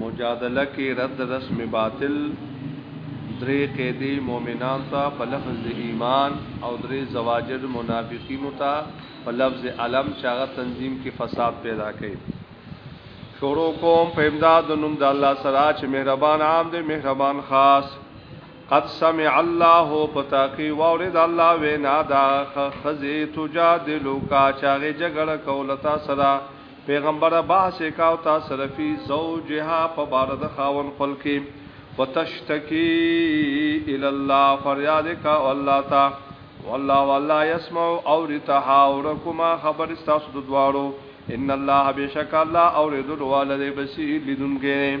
مجادله کې رد رسم باطل درې قیدې مؤمنان ته په لفظ د ایمان او درې زواجر منافقینو ته په لفظ علم چې هغه تنظیم کې فساد پیدا کوي شروع کوم په امداد نوم د الله سره چې مهربان عام دی مهربان خاص قد سمع الله پتاقی واورد الله وینا دا خزی تجادلو کا چاغه جګړه کولتا سره پیغمبره بحث یې کا او تا سره فی زوجها په باره د خاوند خپل کې وتشتکی الی الله فریاد یې کا او الله تا والله والله یسمع اوری تحاورکما خبر استاسو د دواړو ان الله بشک الله اوریدل والده بصیر لیدونکې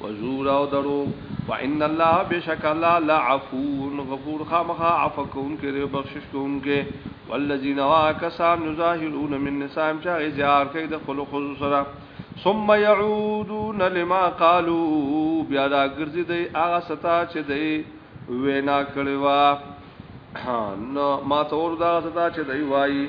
وزور او درو وان الله بشک الله لعفو غفور خامخا عفو کون کې دی بخشش کون کې والذین واکسان یظاهرون من نسائم چا اظهار کوي د خلق خود سره ثم يعودون لما قالوا بیا دا ګرځي دی هغه ستا چې دی وینا کړی وا نو ما تور دا ستا چې دی وایي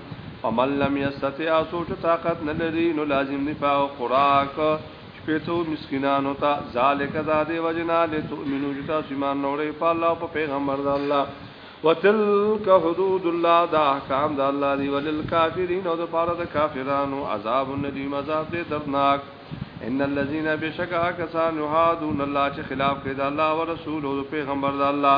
فمن لم يستطع سوچ طاقت نه لري نو لازم دی په خوراک شپېتو مسکینانو ته ذالک دا دی وجنا لتؤمنو چې تاسو ایمان نوړې په الله او په پیغمبر د الله وتلک حدود الله دا احکام د الله دی وللکافرین او د پاره د کافرانو عذاب ندیم عذاب دې دردناک ان الذين بشکا کسان يحادون الله چې خلاف کوي د الله او رسول او پیغمبر د الله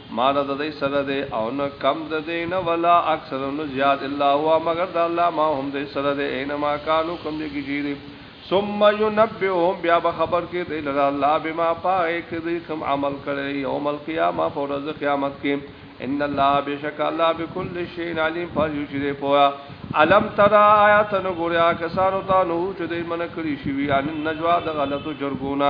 ما نه د دوی سره دی او نه کم د دوی نه ولا اکثر او نه زیات الا هو مگر د الله ما هم دوی سره دی اینما کانو کوم دی کې چې دی ثم ينبئهم بیا به خبر کې دی لره الله بما پای کې دی کوم عمل کړي یوم القیامه فرض قیامت کې ان الله بشک الله بكل شيء علیم پر یو چې دی پویا علم ترا آیات نو ګوریا کسانو ته نو چې دی من کړی شي وی ان نجوا د غلطو جرګونه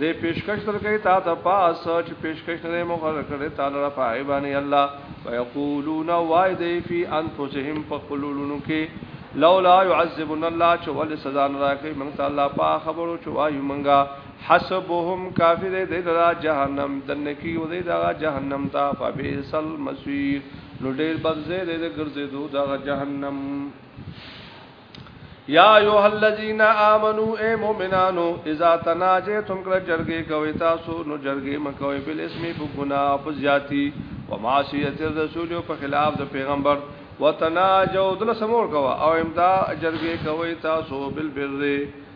دې پیشکش درکې تا ته پاس چې پیشکش نه مقرر کړي تعالی را پای باندې الله ويقولون وای دې فی انفسهم فقلولن کې لولا يعذبنا الله چې ول سزا نه راکې موږ ته الله پا خبرو چې وایو موږ حسبهم کافر دې درا جهنم دنه کې و دې دا جهنم تا فبئسل مسیر نو ډېر بد زه دې ګرځې دوه دا جهنم یا ایها الذین آمنو اے مومنانو اذا تناجیتم کله جرګه کوي تاسو نو جرګه مکوي بل اسمی په ګنا او په زیاتی و معصیت الرسول او په خلاف د پیغمبر وتناجو دل سمور کوا او امدا جرګه کوي تاسو بل بر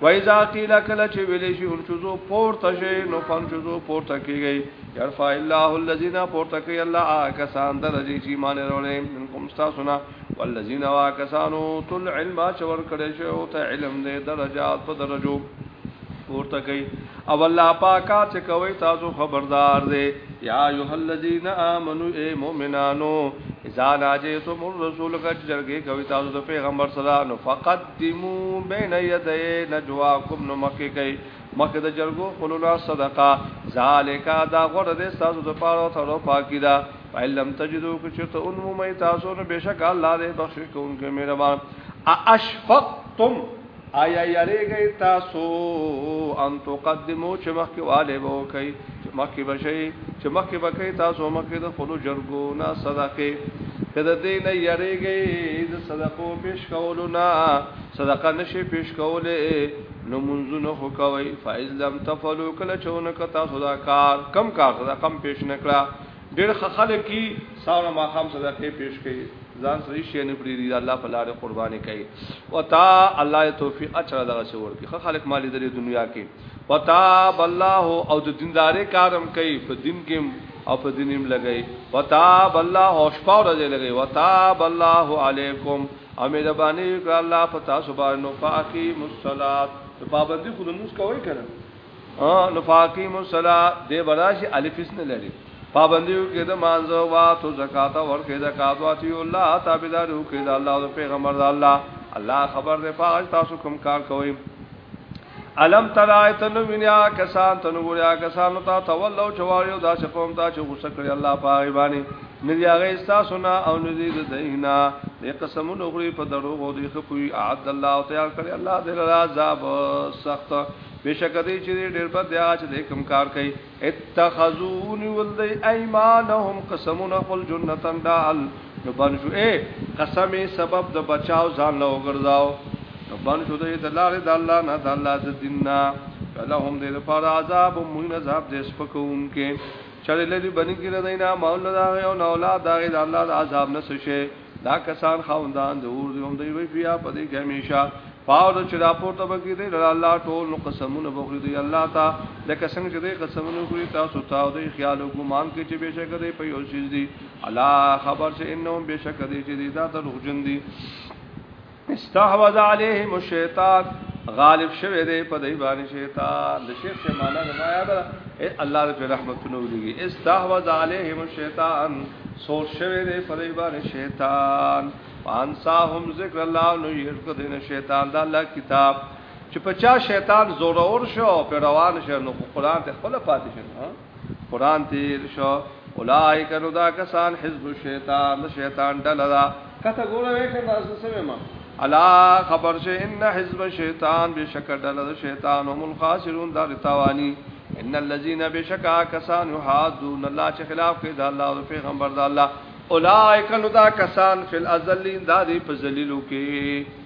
وایذا قیل کله چې ویلې شي انشزو پورته شي نو فنشزو پورته کیږي يرفع الله الذين پورته کوي الله کسان درجه چې ایمان وروړي منکم تاسو نه والذین واکسانو تل علم چور کړي شي او ته علم دې درجات په درجو پورته کوي او الله پاکا چې کوي تاسو خبردار دي یا ایه الذین آمنو اے مومنانو اذا ناجیتم الرسول کچ جرګه کوي تاسو د پیغمبر صلی الله علیه وسلم فقط قدمو بین یدی نجواکم نو مخکې کوي مخکې د جرګو خپل نه صدقه ذالک دا غره د تاسو د پاره تر پاکی دا علم تجدو کو چرته ان مو مې تاسو نو بشک الله دې بخش کوونکې مهربان اشفقتم آیا یریږي تاسو ان تقدمو چې مخکې والي وو کوي مخکې بشي چې مخکې بکې تاسو مخکې د خلو جرګو نه صدقه کده دې نه یریږي د صدقو پیش کولو نه صدقه نشي پیش کوله نو منځونه هو کوي فایز لم تفلو کله چونه ک تاسو دا کار کم کار صدقه پیش نکړه ډېر خلک کی ساونه ما خام صدقه پیش کړي ځان سړي شي نه پری دي الله په لار قرباني کوي وتا الله توفیق اچره دغه څور کی خلک مالی د دنیا کې وتاب الله او د دیندارې کارم کوي په دین کې او په دینیم لګي وتاب الله او شپه ورځ لګي وتاب الله علیکم او مهرباني وکړه الله پتا سبحان نو فاقی مصلات په پابندي خود موږ کوي کنه ها نو فاقی مصلات دې براشي الف اس نه لري پابندي وکړه د مانزه وا تو زکات ورکړه زکات واتی الله تابعدار وکړه الله او پیغمبر الله الله خبر دې پاج تاسو کوم کار کوي الم ترایت نو وینیا کسان ته نو ګوریا کسانو ته تولو چواریو دا چې قوم ته چې غوسه کړی الله پاغي باندې ندی هغه استاسونا او ندی د دینا د قسمونو غری په دروغ او د خپوی اعد الله او تیار کړی الله دې عذاب سخت بشک دې چې ډېر بد دی چې کوم کار کوي اتخذو ونیول دی ایمانهم قسمون خپل جنتن دال نو بن شو اے قسمې سبب د بچاو ځان له وګرځاو نو بن شو دی د لارې د الله نه د الله د دین نه فلهم دی لپاره عذاب مهین عذاب دې سپکون کې چرې لري بنګی ردینا مول داغه او اولاد داغه د الله د عذاب نه شي دا کسان خوندان د اور دی هم دی وی بیا په دې کې همیشه پاو د چر راپورته بګی دی الله ټول نو قسمونه بخری دی الله تا لکه څنګه چې دی قسمونه خوري تاسو ته او دی خیال او ګمان کې چې بشک دی په یو چیز دی الله خبر چې انهم بشک دی چې دی دا ته روغجن دی استحوذ عليهم الشیطان غالب شوه دی په دای باندې شیطان د شیخ سے معنا نه یاد اے الله دې رحمتونو لګي استحوذ عليهم الشیطان سور شوه دی په دای باندې شیطان وانساهم ذکر الله نو یې کو دین شیطان د الله کتاب چې پچا شیطان زور اور شو په روان شو نو قران ته خپل پاتې شو قران تیر شو اولائک نو دا کسان حزب الشیطان د شیطان ډله دا کته ګوره وې کنه تاسو سمه ما الا خبر شه ان حزب الشیطان بشک ډله د شیطان هم الخاسرون دا رتاوانی ان الذين بشکا کسان يحادون الله چې خلاف کوي د الله او پیغمبر د الله اولائک نو دا کسان فل ازلین دا دی په ذلیلو کې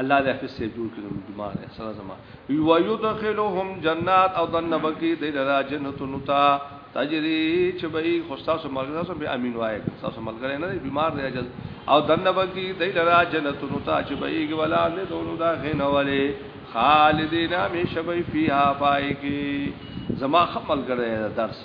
الله دې حفظ سي جوړ کړم دماغ سره زما یو یدخلهم جنات او دنبکی دې لرا جنتونو تا تجری چې به خو تاسو ملګری سم به امین وای تاسو ملګری نه بیمار دی اجل او دنبکی دې لرا جنتونو تا چې به یې ولا نه دونو دا غنه ولی خالدین همیشه به فیها پای کی زما خپل ګره درس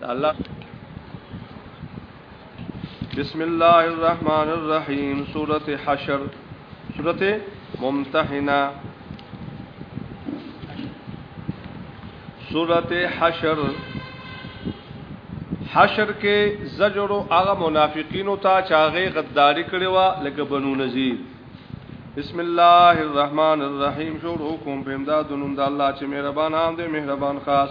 الله بسم الله الرحمن الرحیم سورۃ حشر سورۃ ممتحنه سورۃ حشر حشر کې زجر او هغه منافقین او تا چاغه غداری کړي وا لکه بنو نذیر بسم الله الرحمن الرحیم شروع کوم په امداد نوم د الله چې مهربان عام دی مهربان خاص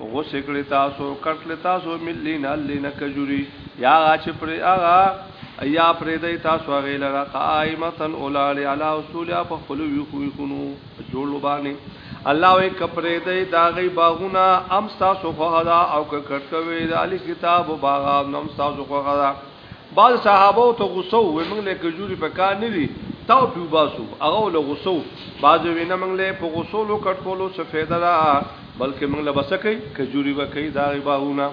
غوسه کړی تاسو کټل تاسو ملي نه لینه کجوري یا غاچ پر اغا یا پر دې تاسو غیل را قائمتن اولاد علی اصول په خپل وی خو خونو جوړ لبانه الله وی کپرې دې دا غي باغونه ام تاسو خو هدا او کټ کوي د علی کتاب باغ نو تاسو خو هدا بعض صحابه ته غوسه وي موږ له کجوري په کار نه دي تاو پیو باسو هغه له غوسو بعض وینه موږ له په غوسو لو کټ کولو څه فایده ده بلکې موږ له بس کوي کجوري وکي دا غباونه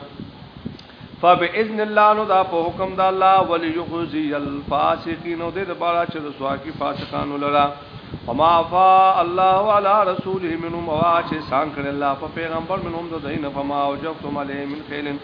فباذن الله نو دا په حکم د الله وليخزي الفاسقين او دې د بارا چې رسوا کی فاسقانو لرا وما فا الله على رسوله منهم واچ سان کړ الله په پیغمبر منهم د دین فما وجفتم علی من خیلن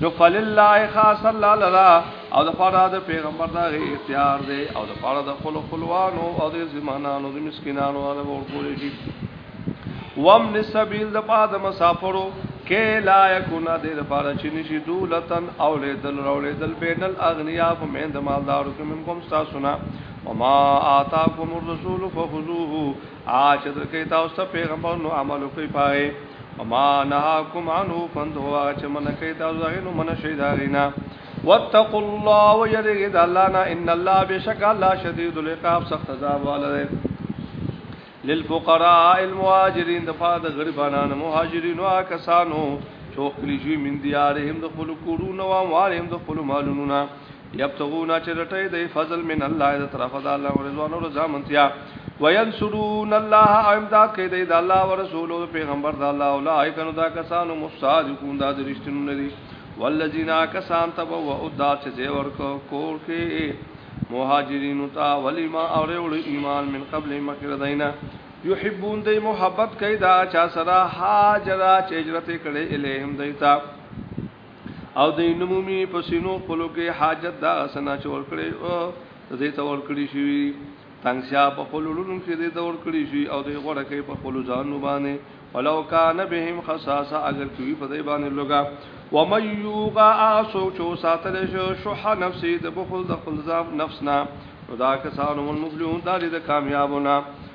نو فلله خاص الله لرا او د پاره د پیغمبر دا غي اختیار دی او د پاره د خپل خپلوانو او د زمانانو د مسکینانو او ورکول شي وام نسبیل د پاره د مسافرو کې لا یکونا د پاره چې نشي دولتن او لیدل رولیدل بین الاغنیا په مند مالدارو کې منکم تاسو نه وما آتاکم الرسول فخذوه ا چې درکې تاسو ته پیغمبر نو عمل کوي پاره وما نهاکم عنه فندوا چې من کوي تاسو هغه نو من شي دا غینا واتقوا الله ويرجد الله نا ان الله بشک الله شدید العقاب سخت عذاب والے للفقراء المهاجرين د فاد غریبانو مهاجرینو کسانو چوخلی شوی من دیارهم د خپل کورونو او اموالهم د خپل مالونو یبتغون چې رټي د فضل من الله د طرفه د الله او رضوان او رضا منتیا وینصرون الله او امداد کوي د الله او رسول او پیغمبر د الله او لایک نو دا کسانو مصادقون دا د رښتینو نه دي والذین کسان تبوا او دا چې زی ورکو کور کې مهاجرین او تا ولی ما او ریول ایمان من قبل مکر دینا یحبون دی محبت کوي دا چا سره هاجر چې هجرت کړي الیهم دیتا او د نمومي په سینو خپلو کې حاجت دا سنا چې ورکړي او دې ته ورکړي شي تنگسیا په خپل لونو کې دې ته ورکړي شي او دې غوړه کې په خپل ځانو باندې ولو کان بهم خصاصه اگر کوي په دې باندې لوګا و مې یوغا اسو چو ساتل شو شح نفسي د بخل د خپل ځام نفسنا نو دا کسانو مفلحون دا دې کامیابونه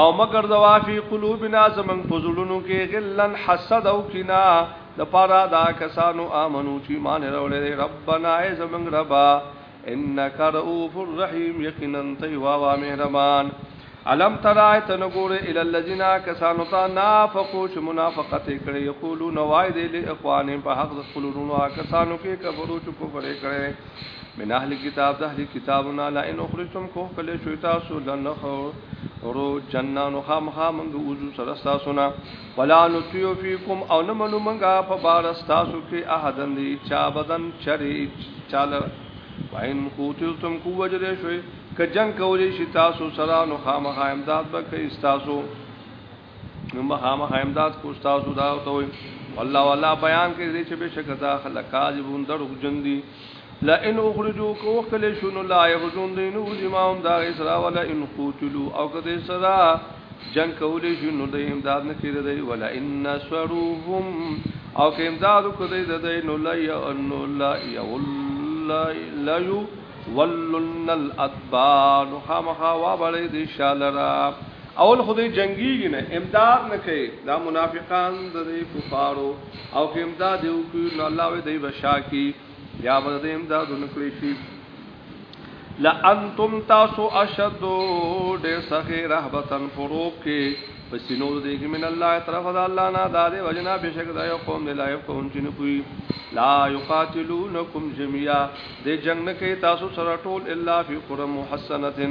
او مگر دوا فی قلوبنا زمن پزړونو کې غلن حسد او کنا د پارا دا کسانو امنو چې مان وروړي ربنا ای زمن ربا انک رؤوف الرحیم یقینا تی وا مهربان علم ترای تنګور ال الذین کسانو تا نافقو چې منافقت کړي یقولون وای دی له اخوانهم په حق د خپلونو کسانو کې کفرو چې کفر کړي من اهل کتاب د اهل کتابنا لا ان اخرجتم کو کله شو تاسو لنخ رو جنان خامخا منګ وزو سره تاسو نه ولا نتیو فیکم او نه منو منګا په بار تاسو کې احدن دی چا بدن چری چال وین قوتلتم کو وجل شوی ک جنگ کولی شي تاسو سره نو خامخا امداد به کوي تاسو نو مخامخ امداد کو تاسو دا ته وي والله والله بیان کې دې چې به شک دا خلک کاذبون درو جن دي لا ان اخرجوا کو خل شنو لا يرجون دین او زمام دا اسرا ولا ان قتلوا او کده سزا جنگ کولې شو نو د امداد نه کېده دی ولا ان نصروهم او که امداد کړی د دی نو لا ان لا والله لا یو ولن الادبار خامخا وا بلې دې شالرا اول خو دې جنگيږي نه امداد نه کوي دا منافقان د دې کفارو او که امداد یو کوي نو الله وي دې بشا کی بیا به دې امداد نکړي شي لانتم تاسو اشد ډېر سخی رهبتن فروق کې پسینو دې کې من الله طرف د الله نه دادې وجنا بشک دا یو قوم لا یو قوم چې نه کوي لا یقاتلونکم جميعا دې جنگ نه کوي تاسو سره ټول الا فی قرى محسنه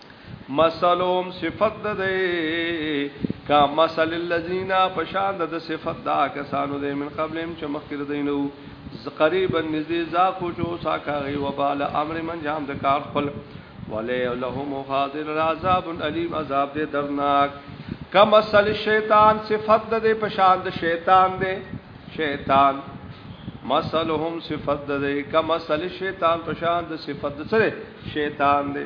مثلهم صفت ده ده کا مثل الذین پشان ده صفت دا کسانو ده من قبلهم چې مخکره دینو قریبا نزدې زاقو چو ساکاغي وبال امر من جام د کار خپل ولی لهم حاضر عذاب الیم عذاب دې درناک کا مثل شیطان صفت ده پشان ده شیطان ده شیطان مثلهم صفت ده کا مثل شیطان پشان ده صفت ده شیطان ده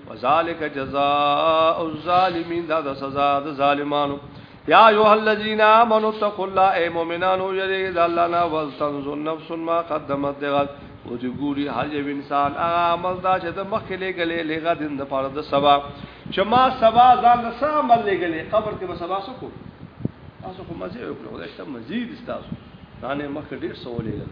وذالک جزاء الظالمین دا د سزا د ظالمانو یا ایه الذین آمنوا اتقوا الله ای مؤمنانو یریږئ د الله نه ولتنظر نفس ما قدمت لغد او دی ګوري هر یو انسان هغه عمل دا چې د مخکې لګلې لغه دین د پاره د سبا چې ما سبا ځان نه سم عمل لګلې قبر کې به سبا سکو تاسو کومه ځای وکړو دا شته مزید تاسو نه مخکې ډیر سوالې لږ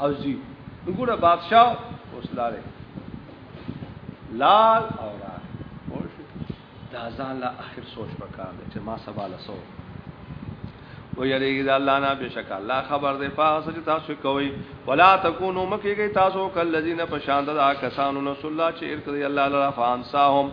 او زی وګوره بادشاہ اوس لاله لال او را دا ځان لا اخر سوچ وکړ چې ما سبا له سو و یریږي د الله نه بشک الله خبر دی پاس چې تاسو کوي ولا تکونو مکیږي تاسو کل الذین پشان د کسانو رسول الله چې ارکړي الله لرا فانساهم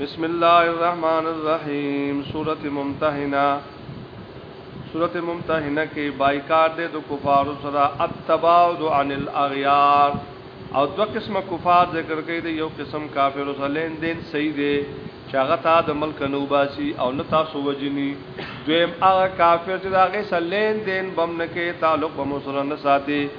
بسم الله الرحمن الرحیم سورۃ ممتحنہ سورۃ ممتحنہ کې بایکاټ د کفار سره اتباعد عن الاغیار او دو قسمه کفار ذکر کوي د یو قسم کافر سره لین دین صحیح دی چې هغه تا د ملک نو باسي او نه تاسو وجني دویم هغه کافر چې دا غي سره لین دین بم نه کې تعلق بم سره نه ساتي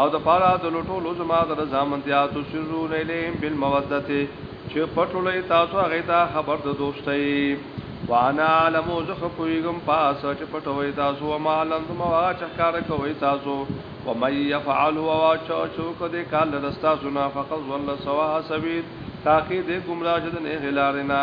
او د پاره د لټولو زما د رضامندیا تو سرون الیم بالمودته چې پټولې تاسو هغه ته خبر د دوستۍ وانا علمو زخ پویګم پاس چې پټوي تاسو او ما لند ما چې کار کوي تاسو و مې يفعل او چا چې کو دې کار لرستا سنا فقط ول سوا سبیل تاکي دې گمراه شد نه غلارینا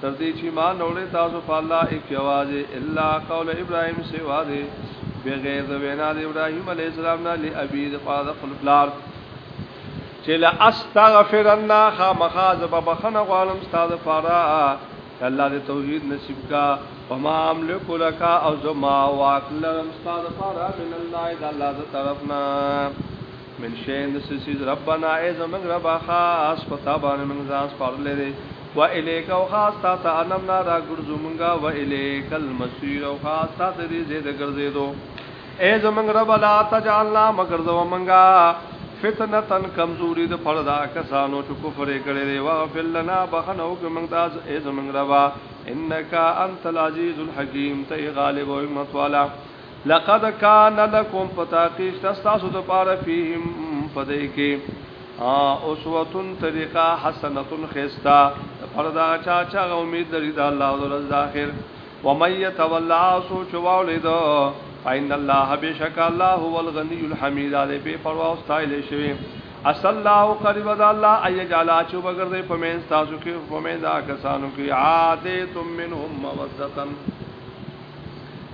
تر دې چې ما نوړې تاسو په الله ایک یوازې الا قول ابراهیم سیوا دې بغیر د وینا د ابراهیم علی السلام نه ل ابي د پاره د خپل پلار چې لا استغفرن خامخا ز په بخنه غوالم استاد پاره الله دې توحید نصیب کا وما املک لك او زما واک لرم استاد پاره من الله د الله د طرفنا من شین د سیز ربنا ای زمنګ ربا خاص په تابانه من ځان سپارل لري و الیک او خاص تا ته انم نا را ګرځو مونږه و الیک المسیر او خاص تا ته دې زید ګرځېدو ای زمنګ رب لا تجعلنا مگر زو مونږه فتنتن کمزوري د پردا کسانو چې کفر کړي دی واغفر لنا بخنو کې مونږ تاز ای زمنګ ربا انک انت العزیز الحکیم ته غالب او حکمت والا لقد کان لکم په تحقیق شته ستاسو دپاره فیهم په دی کې اسوتون طریقه حسنتون خستا پر دا چا چا امید لري دا الله او ورځ د اخر و من يتولى سوچ واولید فإن الله بشک الله هو الغني الحمید علی بے پروا او استایل شوی اصل الله قریب د الله ای جعل اچو بغیر د پمن تاسو کې پمن دا کسانو کې عادت منهم مودتن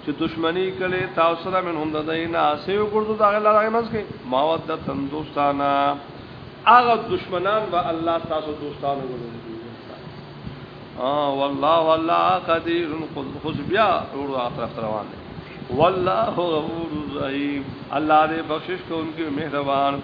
چې دشمنی کړي تاسو سره من هم دداینا سیو ګرځو دا غل راغی منځ کې مودتن دوستانا هغه دشمنان به الله تاسو دوستانو ګرځي اه والله الله قدیر خذ بیا ور اخر روان دي والله غفور رحیم الله دې بخشش کوونکی مهربان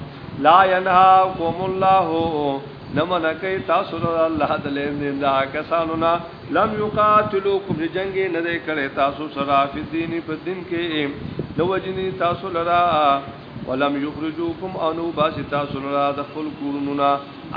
لا ينهاكم الله نه منع کوي تاسو له الله د لین دین دا کسانو نه لم یقاتلوکم چې جنگ نه دی کړی تاسو سره په دین په دین کې نو وجنی تاسو لرا ولم یخرجوکم انو باس تاسو لرا د خپل کورونو نه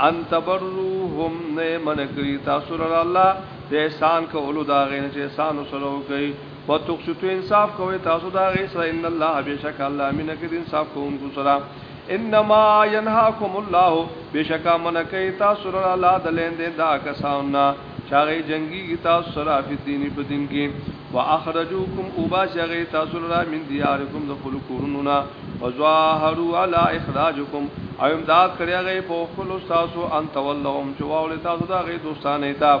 ان تبروهم نه منع کوي تاسو لرا الله د احسان کولو دا غین چې احسان سره وکړي وتقسطو انصاف کوي تاسو دا غي سره ان الله بشک الله مینه کې انصاف کوونکو سره انما ينهاكم الله بشکا من کوي تاسو را لا دلین دین دا کسانونه چاغي جنگي تاسو سره په دیني په دین کې واخرجوکم وباسغه تاسو را من دیارکم د خلق کورونو وظاهروا على اخراجكم او امداد کړی غي په خلق تاسو ان تولهم چواول تاسو دا غي دوستانه ته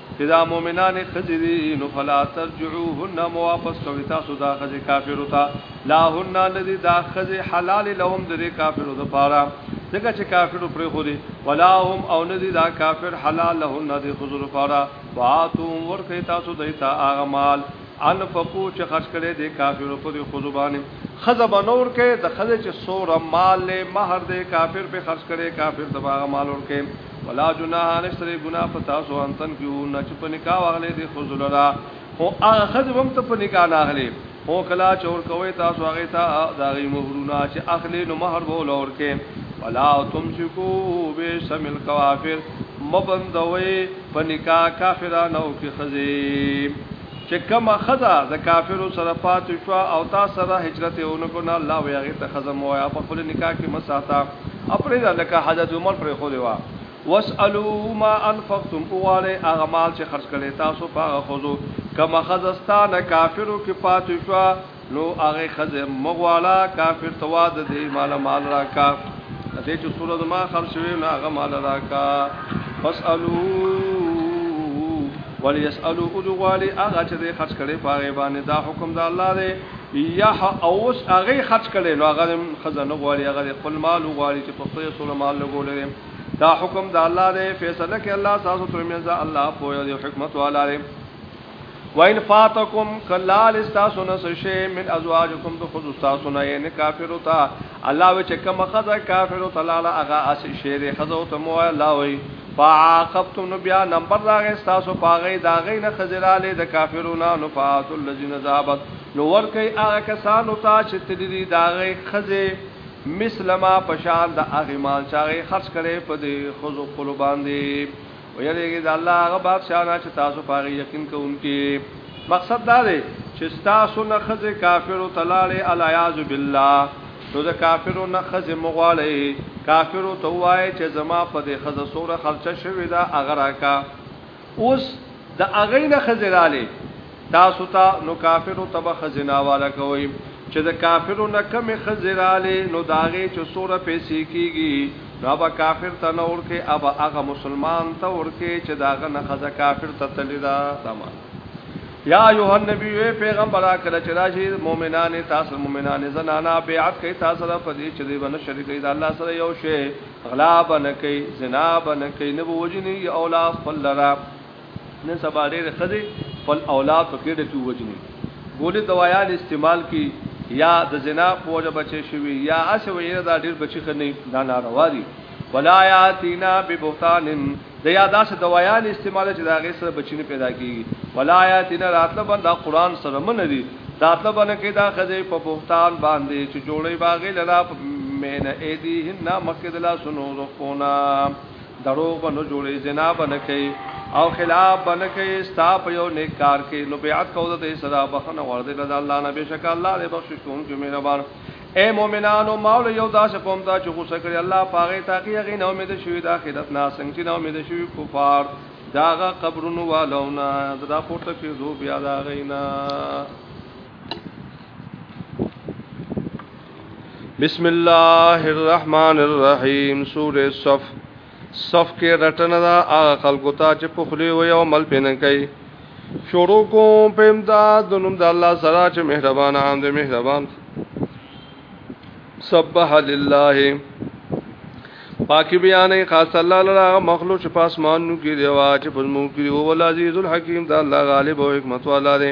چې دا مؤمنانې خځې دي نو فلا ترجعوهن مو واپس کوي تاسو دا خځې کافرو ته لا هن ندي دا خځې حلال لهم د دې کافرو د پاره ځکه چې کافرو پرې خو دي ولا هم او ندي دا کافر حلال لهم د خځو د پاره واتوم ورکه تاسو دیتا هغه مال انفقو چې خرج کړي دي کافرو په دې خځو باندې خزه بنور کې د خزه چې سوره مال له مہر دې کافر په خرج کړي کافر د هغه مال ورکه ولا جناح نشته دی ګناه په تاسو ان تن کیو نه چې په نکاح واغلې دی خو زلرا خو هغه خځه هم ته په نکاح نه اغلې خو کلا چور کوي تاسو هغه ته دا غي مهرونه چې اخلي نو مہر به لور کې ولا تمسکو به سمل کوافر مبندوي په نکاح کافرانو کې خزي چې کومه ښځه د کافرو سره پاتې شوه او تا سره هجرت یې ونه کړو نه الله وایي هغې ته ښځه مه وایه په خپل نکاح کې مه ساته او پرېږده لکه حضرت عمر پرېښودې وه واسألو ما انفقتم وغواړئ هغه مال چې خرڅ کړی تاسو په هغه ښځو کومه ښځه ستا نه کافرو کې پاتې شوه نو هغه خزه مغوالا کافر توا د دې مال مال راکا دې چې سورہ ما خرج شوی نه هغه مال راکا فسالو وليسالو ادغالي هغه چې دې خرج کړي پاره باندې دا حکم د الله دی یا اوس هغه خرج کړي نو هغه خزه نه غواړي هغه خپل مال غواړي چې په خپل سورہ مال لګولې دا حکم د الله دی فیصله کې الله تاسو ترمنځ الله په یو حکمت والا دی وان فاتکم کلال استاسو نس شی من ازواجکم تو خود استاسو نه یعنی کافر تا الله و چې کوم خزه کافر تا لاله هغه اس شیر خزه او ته مو الله وی فعاقبتم نو بیا نمبر راغ استاسو پاغی دا غین خزراله د کافرونو نو فات الذین ذهبت نو ور کوي هغه کسانو ته چې تدری دا غی خزه مثلما پشان د اغه مال چاغه خرج کړي په دې خزو قربان دي ویریږي د الله هغه بادشاہ نه چې تاسو پاره یقین کوونکې مقصد دا دی چې تاسو نه خزه کافرو تلاړې الیاذ بالله نو د کافرو نه خزه مغواړي کافرو ته وایي چې زما په دې خزه سوره خرچه شوې ده اگر کا اوس د اغې نه خزه رااله تاسو ته نو کافرو ته به خزنا والا کوي چې د کافرو نه کمې خزراله نو داغه چې سوره پیسې کیږي نو به کافر ته نه ورکه اب هغه مسلمان ته ورکه چې داغه نه خزه کافر ته تللی دا دمان یا ایه النبی وی پیغمبر کله چې راشي مؤمنان تاسو مؤمنان زنانا بیعت کوي تاسو سره په دې چې دی باندې شریک دی الله سره یو شی غلا باندې کوي زنا باندې کوي نه بوجنی اولاد خپل لرا نن سبا ډېرې ښځې خپل اولاد په کېډه کې ووجني ګولې دوايان استعمال کی یا د زنا په وجه بچې شوي یا اسې ویره دا ډېر بچي ښه نه دا ناروا دي ولا یاتینا ببهتان د یا داسې دوايان استعمال چې دا غي سره بچی نه پیدا کیږي ولا یاتینا راتله بندا قران سره من دي راتله بنه کې دا خزه په بهتان باندې چې جوړي باغې لرا مینه اې دي نه مخکې د لا سنو رخونه دروغ به نه جوړي زنا به نه کوي او خلاف به نه کوي ستا په یو نیک کار کې نو بیعت کوو ته صدا بخنه ورده لدا الله نه بشک الله دې بخشش کوونکی مهربان اے مؤمنانو مول یو داسې قوم ته چې غوسه کړی الله پاغه تاکي هغه نه امید شوی د اخرت نه څنګه چې نه امید شوی کفار داغه قبرونو والونه دا پورته کې دو بیا دا غینا بسم الله الرحمن الرحیم سوره صف صف کې رټنه دا هغه خلکو ته چې په خلی وي او مل پینن کوي شروع کوم په امداد د نوم د الله سره چې مهربان عام دې مهربان سبح لله پاکی بیانې خاص الله لرا مخلوق په اسمانو کې دی واج په مو کې او ول عزیز الحکیم دا الله غالب او حکمت والا دی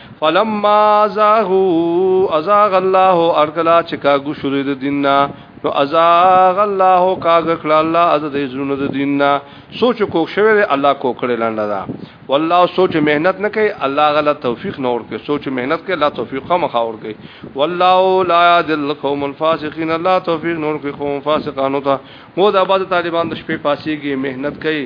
فلما ازاغو ازاغ الله ارکلا چې کاګو شروع د دیننا نو ازاغ الله کاګ کړه الله از دې زونه د دیننا سوچ کو شوی دی الله کو کړه لاندې دا والله سوچ مهنت نه کوي الله غلا توفیق نه ورکه سوچ مهنت کوي الله توفیق خو مخا ورکه والله لا يدل قوم الفاسقين الله توفیق نور کوي قوم فاسقانو ته مو د آباد طالبان د شپې پاسيږي مهنت کوي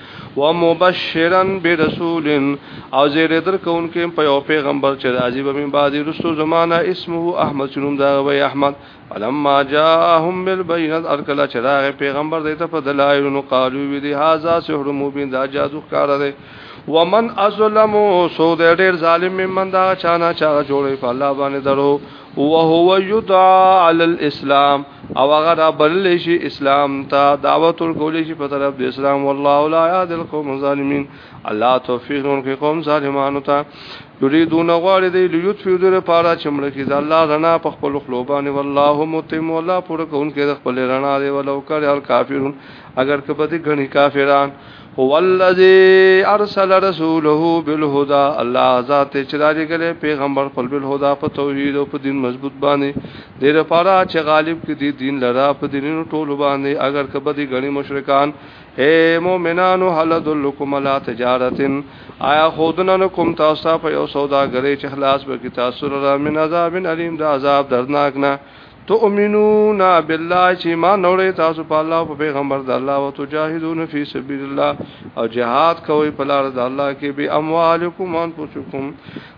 ومبشرا برسول او زیر در کونکي په یو پیغمبر چې راځي به من بعد رسو زمانہ اسمه احمد شنوم دا وی احمد فلما جاءهم بالبينات ارکلا چراغ پیغمبر دیته په دلایل نو قالو وی دی هاذا سحر مبین دا جادو ښکار دی ومن ازلمو سو د ډیر ظالم من دا چانا چا جوړي په الله باندې درو وهو یدعا علی الاسلام او هغه را بلل شي اسلام ته دعوت ورکول شي په طرف د اسلام والله لا یهد القوم الظالمین الله توفیق ورکړي قوم ظالمانو ته یریدون غواړي دی لیطفئ در پاره چمړه کې د الله رڼا په خپل خلوبانه والله متم ولا پوره کون کې د خپل رڼا دی ولو کړه الکافرون اگر کبه دي غني کافران هو الذي ارسل رسوله بالهدى الله ذات چراري غلې پیغمبر خپل بالهدى په توحید او په دین مضبوط باندې د لپاره چې غالب کې دي دین لرا په دینونو ټول باندې اگر کبه دي غني مشرکان اے مومنانو هل دلکم لا تجارتن آیا خودنن کوم تاسو په یو سوداګری چې خلاص به کی تاسو را من عذاب الیم دا عذاب درناک نه تؤمنون بالله چې ما نوړې تاسو په الله او په پیغمبر د الله او تجاهدون فی سبیل الله او جهاد کوي په لار د الله کې به اموالکم انفسکم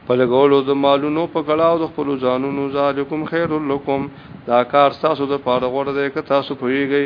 په لګولو د مالونو په کړهو د خپل ځانونو ذالکم خیر لکم دا کار تاسو د پاره غوړه ده که تاسو پویږئ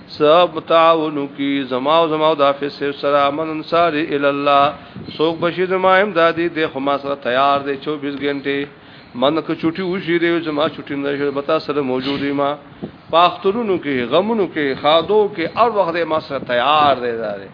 سب تعاونو کی زما او زما د حافظ صاحب سره من انصار ال الله سوق بشي زما امدادي د خو ما سره تیار دی 24 غنټه من که چټي وشي دی زما چټي نه شي بتا سره موجود ما پاخترونو کې غمونو کې خادو کې ار وخت ما سره تیار دی زاره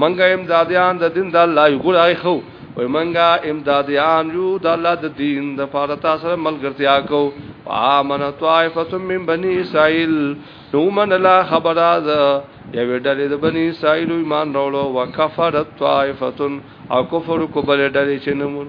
منګه امدادیان د دین د الله یو ګړای خو وای منګه امدادیان یو د الله د دین د پاره تاسو سره ملګرتیا کو امن طائفه من بنی اسرائیل نو من لا خبره ده یو ډلې د بنی اسرائیل ایمان راوړو وکفرت طائفه او کفر کو بل ډلې چې نمون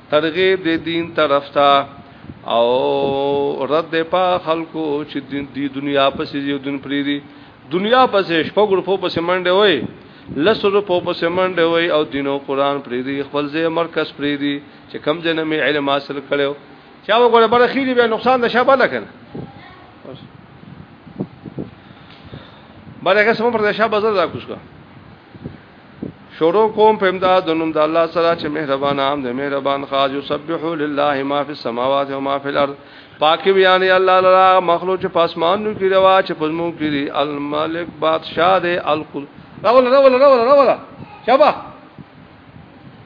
ترغیب د دین طرف ته او رد په خلکو چې د دنیا په سيزي دن پری دي دنیا په شپږ روپو په سیمنډه وای لس روپو په سیمنډه وای او دین او قران پری دي خپل ځای مرکز پری دي چې کم جن می علم حاصل کړو چا وګوره بل خېری به نقصان نشه بل کړ بلګه سم پر دې شابه زړه کوشګه شروع کوم په امداد د نوم د الله سره چې مهربان عام دی مهربان خاص یسبحو لله ما فی السماوات و ما فی الارض پاک بیان الله لرا مخلوق چې پاسمانو کې روا چې پزمو کې دی الملک بادشاہ دی القل راول راول راول راول شبا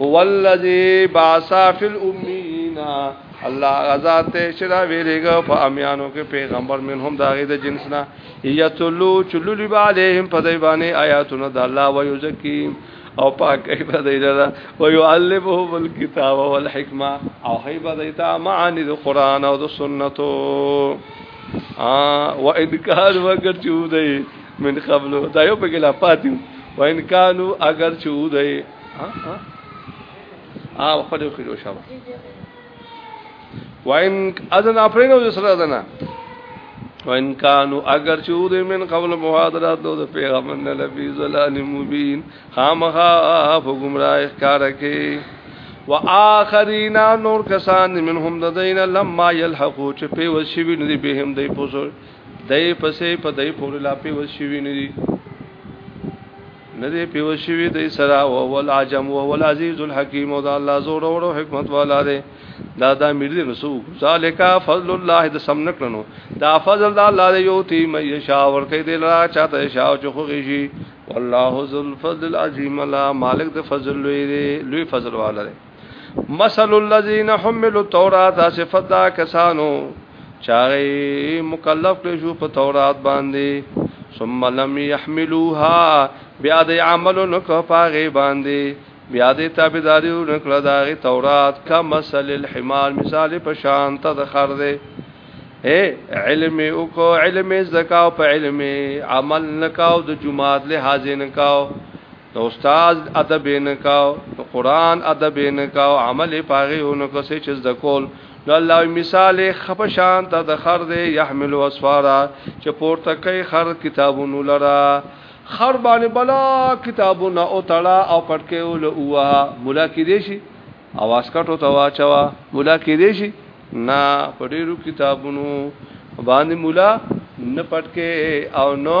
هو الذی بعث فی الامین الله غزا ته شرا ویریګه په امیانو کې پیغمبر من هم داغه د جنسنا یتلو چللی علیهم په دی باندې آیاتونه د الله و یزکی او پاک ای په دی لرا و یعلمهم الکتاب والحکمه او هی په دی تا معانی د قران او د سنتو ا و انکار وکړ چې ودی من قبل دا یو په ګلا پاتیو وان کانو اگر چود ہے ها ها او خدای خو شابه وان اذن افرین او سره اذن وان کانو اگر چود من قبل محاضرات دو پیغمبر نبی زلال مبین خامخا فگمراه کار کی و آخرینا نور کسان منهم ددین لما یلحقو چې په وشوی ندی بهم دی پوسو دای پسې په دای پورې لا پیو شوی نه دی نه دی پیو شوی دای سره او ول عجم او ول عزیز الحکیم او دا الله زور او حکمت والا دی دا دا میر دی نسو ذالک فضل الله د سم نکړنو دا فضل دا الله دی یو تی مې شا ور کوي دی لا چاته شا چې خوږي شي والله ذو الفضل العظیم الله مالک د فضل لوی دی لوی فضل والا دی مثل الذين حملوا التوراۃ صفات دا کسانو چاغي مکلف کړي شو په تورات باندې ثم لم يحملوها بیا د عمل نو کو پاغي باندې بیا د تابعداري نو کړه دا غي تورات کا مثل الحمار مثال په شان ته د خر دی اے علم او کو علم زکاو په علم عمل نکاو د جمعات له حاضر نکاو د استاد ادب نه کاو د قران ادب نه کاو عمل پاغه هونو کو سه چز د کول نو الله مثال خپشان ته د خر دی يحمل وسفارا چې پورته کوي خر کتابونو لرا خر باندې بلا کتابونه او تړا او پټکه ول اوه مولا کې دی شي او اسکټو ته واچوا مولا کې دی شي نا پډیرو کتابونو باندې مولا نه پټکه او نو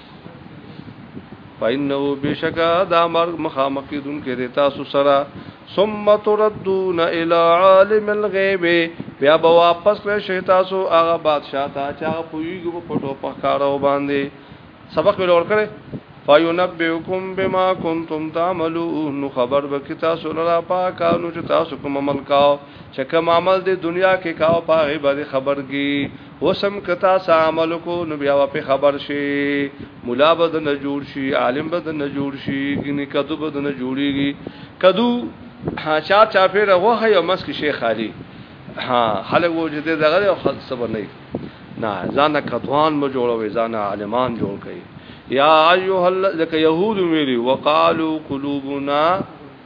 فإنه بشکا دا مرغ مخامقیدون کې د تاسو سره ثم تردون الى عالم الغيب بیا به واپس کړئ شي تاسو هغه بادشاہ ته چې هغه پویګو په پټو په کارو باندې سبق ویل ورکړي فینبئکم بما کنتم تعملون نو خبر به کی تاسو لرا پاکانو چې تاسو کوم عمل کاو چې کوم عمل د دنیا کې کاو پاره به خبرګي وسم کتا سا عمل کو نو بیا په خبر شي مولا بد نه جوړ شي عالم بد نه جوړ شي ګني کدو بد نه جوړيږي کدو چا چا پیر غوخه یو مس کې شیخ علي ها خلک وجود دغه او خلک صبر نه نه ځان کدوان مو جوړوي ځان عالمان جوړ کړي یا ایه لک یهود ویلی وقالو قلوبنا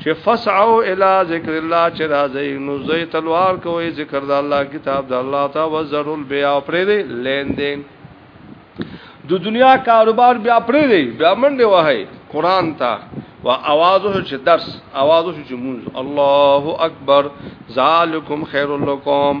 چې فسعو الی ذکر الله چې راځي نو زې تلوار کوي ذکر د الله کتاب د الله تا وزر البيع پرې دی لین دین د دنیا کاروبار بیا پرې دی بیا منډه وهي قران ته و اواز شو چې درس اواز شو چې مونږ الله اکبر ذالکم خیر لکم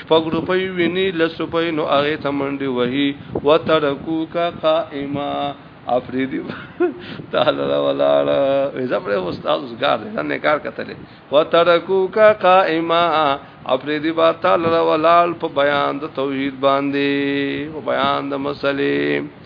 شپږ روپۍ ویني لس روپۍ نو هغه ته منډي وهي وترکو کا قائما افریدی تعالی را ولاړه وزه پر استاد وسګار ده نه کار کتلې وترکو کا قائما افریدی با تعالی را ولاړ په بیان د توحید باندې او بیان د مسلې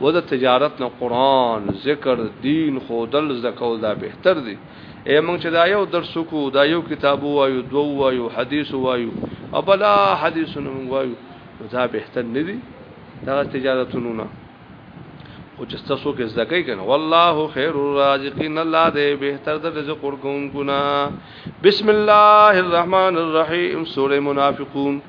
و د تجارت نه قران ذکر دین خودل زکول دا بهتر دی اے مونږ چې دا یو درس کو دا یو کتاب وایو دو وایو حدیث وایو او بلا حدیثونه مونږ وایو دا بهتر نه دی دا تجارتونه نه او چې تاسو کې زکای کنه والله خیر الرازقین الله دې بهتر د رزق ورکوونکو نه بسم الله الرحمن الرحیم سوره منافقون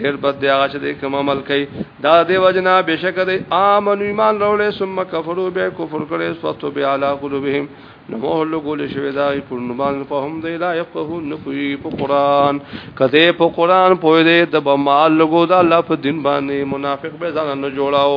ډیر بد دی هغه چې د کوم عمل کوي دا دی وجنا بشک دی امن ایمان راولې ثم کفرو به کفر کړي فتو به علا قلوبهم نو مو له ګول شوی دا پر نو باندې په هم دی لا يفقهون نه کوي په قران کته په قران پوي دی د بمال لګو دا الله په دین باندې منافق به ځان نه جوړاو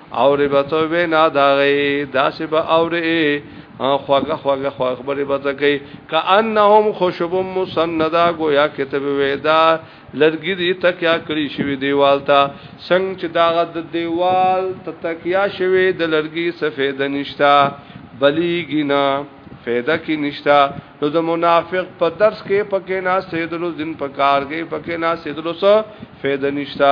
او ربته وینا دا غي داسې به اوره خوګه خوګه خوګه خبرې بته کوي کأنهم خشب مسندا گویا کتب ودا لرګي دي تکیا کړی شوی دیوال ته څنګه چې داغه د دیوال ته تکیا شوی د لرګي سفید نشتا بلیګینا فیده کی نشتا نو د منافق په درس کې پکې نه سیدلو دین په کار کې پکې نه سیدلو سو فیده نشتا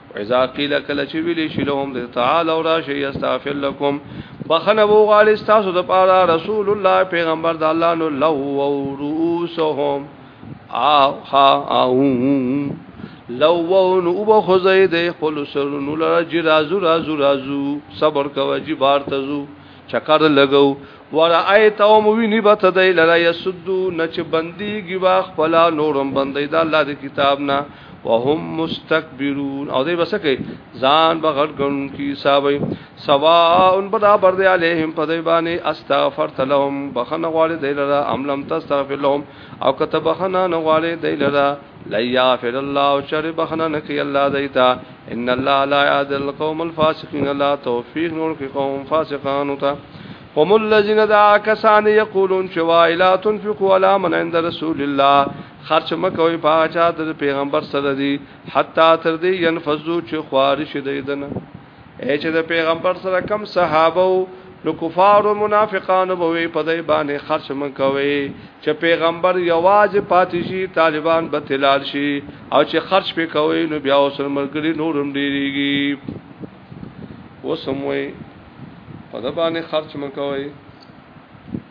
اذا قيل کله چې ویلې شي لهم د تعالی او راشي استغفر لكم بخنه وو غالي تاسو د پاره رسول الله پیغمبر د الله نو لو او رؤسهم او ها او لو او نو وب خزي د خپل سرونو لره جی رازو رازو رازو صبر کوي جی بار تزو چکر لګو ورایت او موینی بت دی لره یسدو نچ بندي گوا خپل نورم بندي د الله د کتاب نه وهم مستكبرون او دې بس کې ځان بغړ ګن کی صاحبې سوا ان برابر دی عليهم په دې باندې استغفرت لهم بخنه غواړي دی لرا ام لم تستغفر لهم او کته بخنه نه غواړي دی لرا لا يغفر الله شر بخنه نه کی الله دیتا ان الله لا يهدي القوم الفاسقين لا توفيق نور کی قوم فاسقان ته هم الذين دعا کسان یقولون شوا الا تنفقوا على من عند رسول الله خرچ مکوي په هغه چا د پیغمبر سره دي حتا تر دې ينفذو چې خواري شي دیدنه اې چې د پیغمبر سره کم صحابه نو کفار او منافقان به وي په دای باندې خرچ مکوي چې پیغمبر یواز پاتې شي طالبان به تلال شي او چې خرچ په کوي نو بیا اوسر مرګري نورم ډیریږي وسموي په دای باندې خرچ مکوي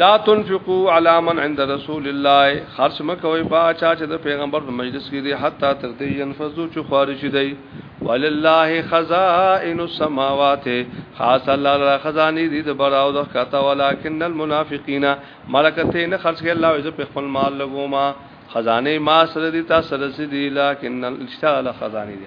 لا تنفقوا علی من عند رسول الله خرج مکوي با چا چې د پیغمبر په مجلس کې دي حتی تر دې ينفذو چې خارج دي ولله خزائن السماوات خاص الله لا خزاني دي د براو د خطا ولکن المنافقین ملکته نه خرج کې الله عزت په خپل مال لګوما خزانه ما سره دي تاسو سره دي لکن الاشتغال خزاني دي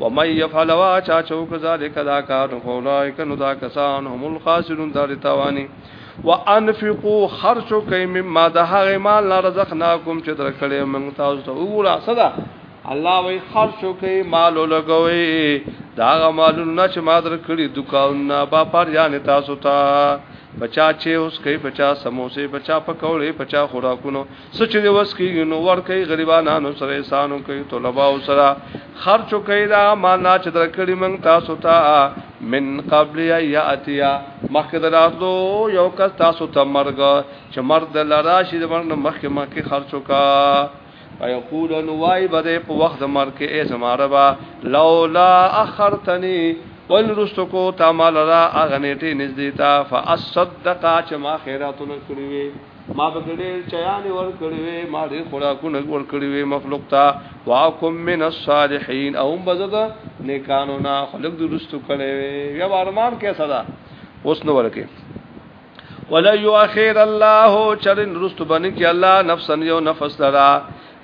ومن يفعل واچا چوک ذالک دا کار فولائک نو دا کسان هم الخاسرون دار توانی وانفقوا خرچو کئ مما د هغه مال نه رزقناکم چې درکړې موږ تاسو ته وګړه صدا الله وی خرچو کئ مال لګوي دا هغه مالونه چې ما درکړي دکان نه با پر یان تاسو ته بچا چې اوس کوي بچا سموسه بچا پکوړې بچا خوراکونو څه چې د وس کېږي نو ور کوي غریبانو سره احسانو کوي طلباء سره خرچو کوي دا معنا چې درکړي موږ تاسو ته من قبل یاتیا مخکې دراتلو یو کس تاسو ته مرګ چې مرګ د لرا شي د مرګ مخکې مخکې خرچو کا ويقول ان وای بده په وخت مرګ کې ای زماربا لولا اخرتنی ول رستو کو تعمل را اغنیټی نزدیتا فاصدق چې ما خیراتونه کړی وي ما به ډېر چيانې ور کړې وې ما ډېر خوراکونه ور کړې وې مخلوق ته واکم من الصالحین او هم بزدا نیکانو نه خلق درستو کړې وې یا ارمان کې صدا اوس نو ورکه ولا یؤخر الله چرن رست بن کې الله نفسن یو نفس لرا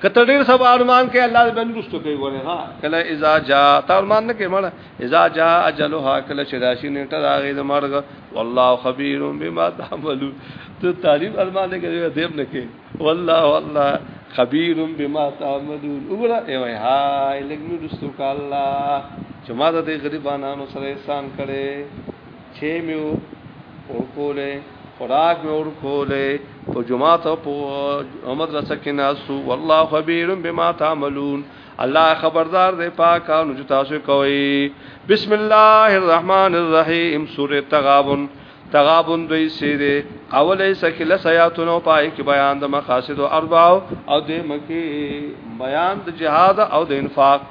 کته ډیر سبا ارمان کوي الله دې بن رستو کوي ګوره ها کله اذا جاء تا ارمان نه کوي مړه اذا جاء اجلها کله چې راشي نیټه راغی د مرګ والله خبير بما تعملون ته تعریف ارمان نه کوي دې نه کوي والله والله خبير بما تعملون وګوره ای وای هاي لګنو رستو کاله چې ما د غریبانو سره احسان کړي چې مې ورکولې خوراک مې ورکولې په جمعه ته په عمر رسکه ناسو والله خبير بما تعملون الله خبردار دی پاکانو چې تاسو کوي بسم الله الرحمن الرحیم سوره تغابن تغابن دوی سیره اوله سکله سیاتونو پای کې بیان د مقاصد او ارباو او د مکی بیان د جهاد او د انفاق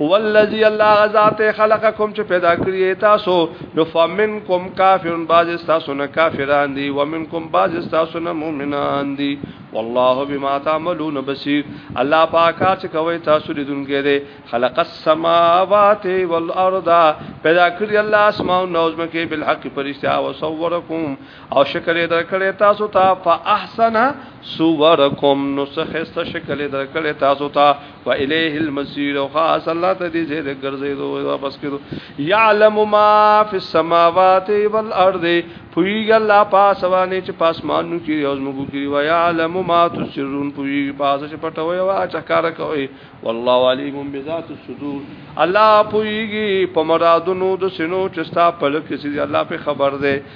هو الذي الله غزاد خلقکم چې پیدا کړی تاسو نو فمنکم کافرون بعض تاسو نه کافران دي ومنکم بعض تاسو نه مؤمنان دي والله بما تعملون بصير الله پاک چې کوي تاسو لیدونکي دي خلق السماوات والارض پیدا کړی الله اسمان نو زمکه بالحق پرشتیا او صورکم او شکل در کړی تاسو ته فاحسن صورکم نو څخه شکل در کړی تاسو ته و الیه المسیر او خاص الله ته دې زه دې ګرځېدو واپس کېدو یعلم ما فی السماوات والارض پویږي الله پاسوانه چې پاسمانو کې او زموږ کې و یعلم ما تسرون پویږي پاس چې پټوي او چکار کوي والله علیم بذات الصدور الله پویږي په مرادونو د سينو چې ستا په لکه سي الله په خبر ده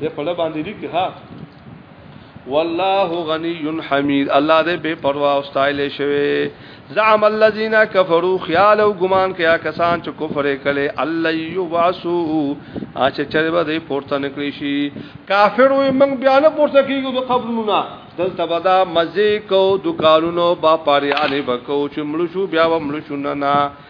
دې په لبا باندې لیکي ها والله غنی حمید الله دې بے پروا او ستایل شوی زعم الذين كفروا خیال او ګمان کیا کسان چې کفر کړي الله یبعثو اچ چربه دې پورته نکړي شي کافر وي موږ بیا نه پورته کیږو د قبرونو دلته بدا مزه کو دکانونو با پاریانه بکو چې مړو شو بیا و مړو شو نه نه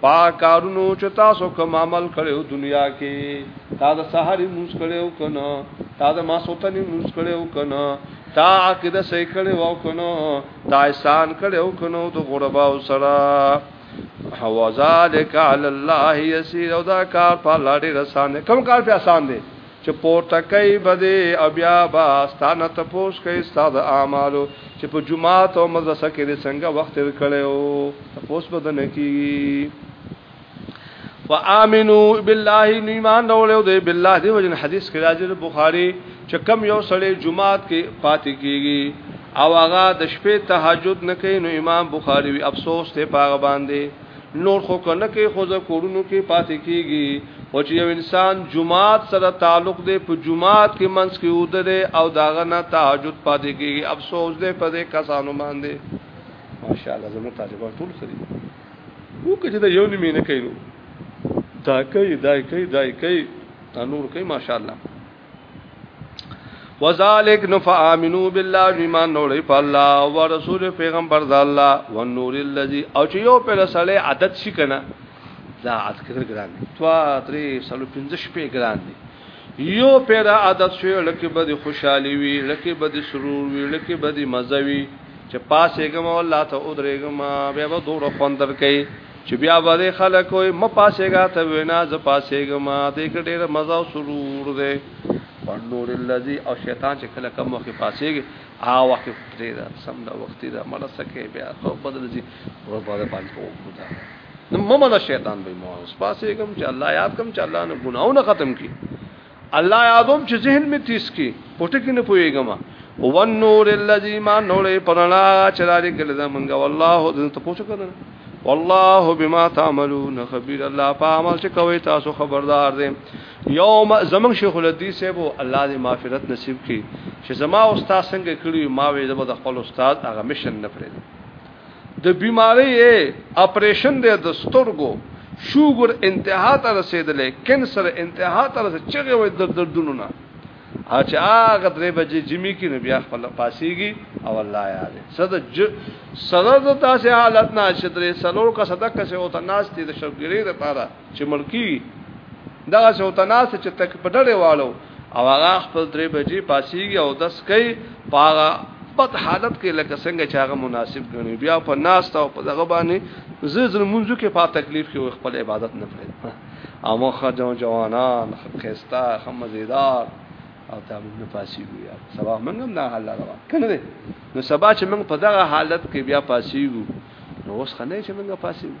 پا کارونو چې تاسو کوم عمل کړو دنیا کې تا د سحری موس کړو کنه تا د ماسوتنی موس کړو کنه تا عقیده صحیح کړو او کنه تا احسان کړو کنه د غربا او سره حوازالک علی الله یسیر او دا کار په لړې رسانه کوم کار په آسان دی چې پورته کوي به دې او بیا به ستا نه تپوس کوي ستا د اعمالو چې په جماعت او مدرسه کې دې څنګه وخت تیر کړی او تپوس به دنه کیږي وامنو بالله ایمان راولو دې بالله دې وجن حدیث کې راځي بخاری چې کم یو سړی جماعت کې پاتې کیږي او هغه د شپې تهجد نه کوي نو امام بخاری وی افسوس ته پاغه باندې نور خو کنه کې خو ځ کورونو کې پاتې کیږي او چې یو انسان جمعات سره تعلق دی په جمعات کې منځ کې ودره او داغه نه تهجد پاتې کیږي افسوس دې په دې کسانو باندې ماشاءالله زموږ طالبان ټول خري وو کې چې دا یو نیمه نه کوي دا کوي دا کوي دا کوي نور کوي ماشاءالله وذالک نفامنو بالله ایمان نوړی په الله او رسول پیغمبر د الله او نور الذی او چې یو پر سړی عادت شي کنه دا عادت کړه ګران دي توا درې سلو پنځه شپې ګران دي یو پر عادت شوی لکه به خوشحالي وي لکه به سرور وي لکه به مزه وي چې پاسېګم الله ته او درېګم بیا به دوه خوندر کوي چې بیا به خلک وي م پاسېګا ته وینا ز پاسېګم دې کې ډېر مزه او سرور دی فنور الذي او شیطان چې کله کم وخت پاسېږي هغه وخت پرې دا سم دا وخت دا ملسه کې بیا خو بدل دي ور باندې باندې کوو خدا نو ممنه شیطان به مو اوس پاسېګم چې الله یاد کم چې الله نه ګناونه ختم کړي الله یادوم چې ذهن می تیز کی پټه کې نه پويګم ون نور الذی ما نور پرنا چراری کله زمونږ والله دې ته پوښتنه کړم والله بما تعملون خبير الله په عمل چې کوي تاسو خبردار دي یوم زمون شیخ الحدیث صاحب الله دې مغفرت نصیب کړي چې زما استاد څنګه کړی ما وې زما د خپل استاد هغه مشن نه پرې د بیماری یې اپریشن دی د سترګو شوګر انتها ته رسیدلې کینسر انتها ته رسې چغه وې د دردونو نه اچ هغه درې بجې جمی کې نو بیا خپل پاسيږي او الله یاد صد ج سره د تاسو حالت نه شترې سلور کا صدق کسه او تناس دې د شګری لپاره چې ملکی دا څه او تناس چې تک پډړې والو او هغه خپل درې بجې پاسيږي او داس کوي پاغه بد حالت کې لکه څنګه چې هغه مناسب ګڼي بیا په ناس او په دغه باندې زه زر منځو کې په تکلیف کې خپل عبادت نه پرې او مخه جو جوانان خستا خمزیدار او تا موږ نه پاسیږو یا سبا موږ هم نه حل راو کنه دې نو سبا چې موږ په دغه حالت کې بیا پاسیږو نو اوس خنه چې موږ پاسیږو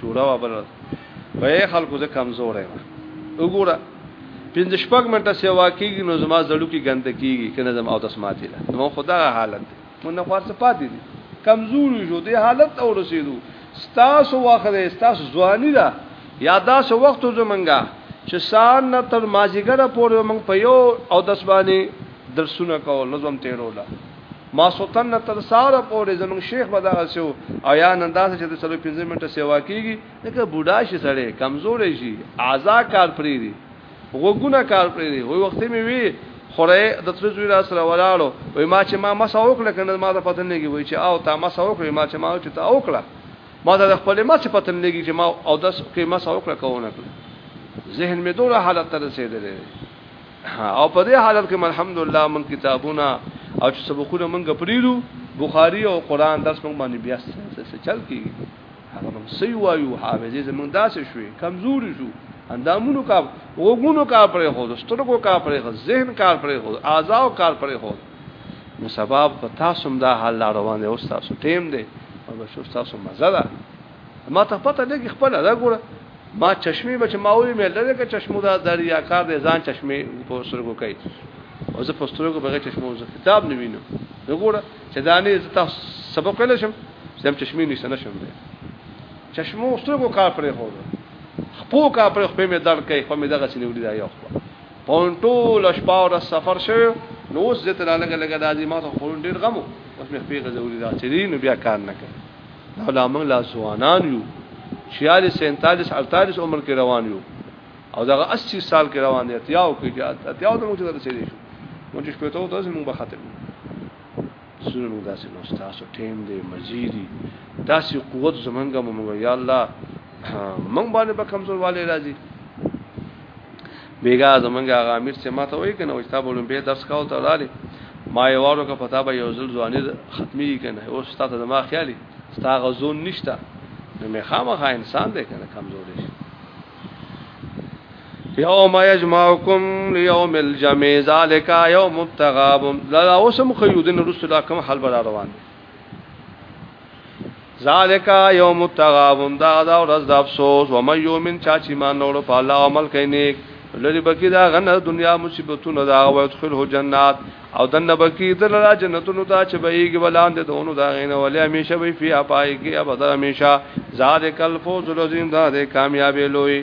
شورا و بل وای خلکو زه کمزور یم وګوره پنځه شپږ منټه سیوا کیږي نو زما زړه کې ګند کیږي کنه زما او داس ماتې ده نو خدا حالت دی مونږ نه خورڅ پاتې دي کمزوري شو دې حالت او رسیدو ستاسو واخره ستاسو ځواني ده یا داسې وخت زمونږه چې سان نه تر مازیګره پورې مونږ په یو او داس باندې درسونه کول لزم تیرولا ماسوتن نه تر ساره پورې زمونږ شیخ به دغه سو او یا نن داسې چې د سلو پنځه منټه سیوا کیږي لکه بوډا شي سړی کمزورې شي اعضا کار پرې دي وګونه کار پرې دي وي وخت می وی خوره د تر زوی را سره ولاړو وای ما چې ما مسا وکړه کنه ما ته پته نه لګي وای چې او تا مسا وکړه ما چې ما چې تا وکړه ما ته خپل ما څه پته نه لګي چې ما او داس کې مسا وکړه کوونه ذهن می دوره حالت ته رسیدلې او په دې حالت کې الحمدلله من کتابونه او چې سبقونه مونږ پریرو بخاری او قران درس مونږ باندې بیا څه چل کیږي هغه مونږ سی وایو حافظه زمونږ داسې شوې کمزوري شو اندامونو کا وګونو کا پرې خو سترګو کا پرې خو ذهن کار پرې خو اعضاء کار پرې خو نو سبب په تاسو دا حال روان دی او تاسو ټیم دی او بشو تاسو مزه ده ما ته پته لګي خپل دا ګوره ما چشمه بچ ما وی مې لږه کې چشمو دا دریا کار دې ځان چشمه په سرګو کوي او زه په سرګو بغیر چشمو زه کتاب نه وینم وګوره چې دا نه زه تاسو سبق ویل شم زم چشمه نشته نشم به چشمو سرګو کار پرې هو خپو کا پر خپې مې درد کوي خو مې دغه سنولې دا یو خو پونټو لشپاو را سفر شو نو اوس زه تر لګه لګه د ازمات خو ډیر غمو اوس مې خپې غزولې دا چې نو بیا کار نه کوي دا لا موږ لا ځوانان یو 46 47 48 عمر کې روان یو او دا 80 سال کې روان دي اتیاو کې چې اتیاو ته موږ ته رسیدې شو موږ چې پته وته موږ به ختم سره موږ داسې نو تاسو ټیم دی مزيدي داسې قوت زمونږه موږ یا الله موږ باندې به کمزور والي راځي بیګا زمونږ هغه امیر چې ماته وای کنه او کتاب ولوم به درس کاو ته لاله ما یې وارو کا پتا به یو ځل ځواني ختمي کنه او ستاسو د ما خیالي ستا غزون نشتا نو مې خامخا انسان دی کنه کمزور شي یوم یجمعکم لیوم الجمع ذالک یوم التغابن لا اوسم خیودن رسول کوم حل بر روان ذالک یوم التغابن دا دا ورځ د افسوس و مې یومن چا چې مان نور په الله عمل کوي نیک لری بکی دا غنه دنیا مصیبتونه دا او ادخله جنات او دنه بکی دلا جنتونو ته چې بهږي ولاندې دونو دا غینه ولې همیشه وی فی اپای کې ابدا همیشه ذالک الفوز العظیم دا د کامیابی لوی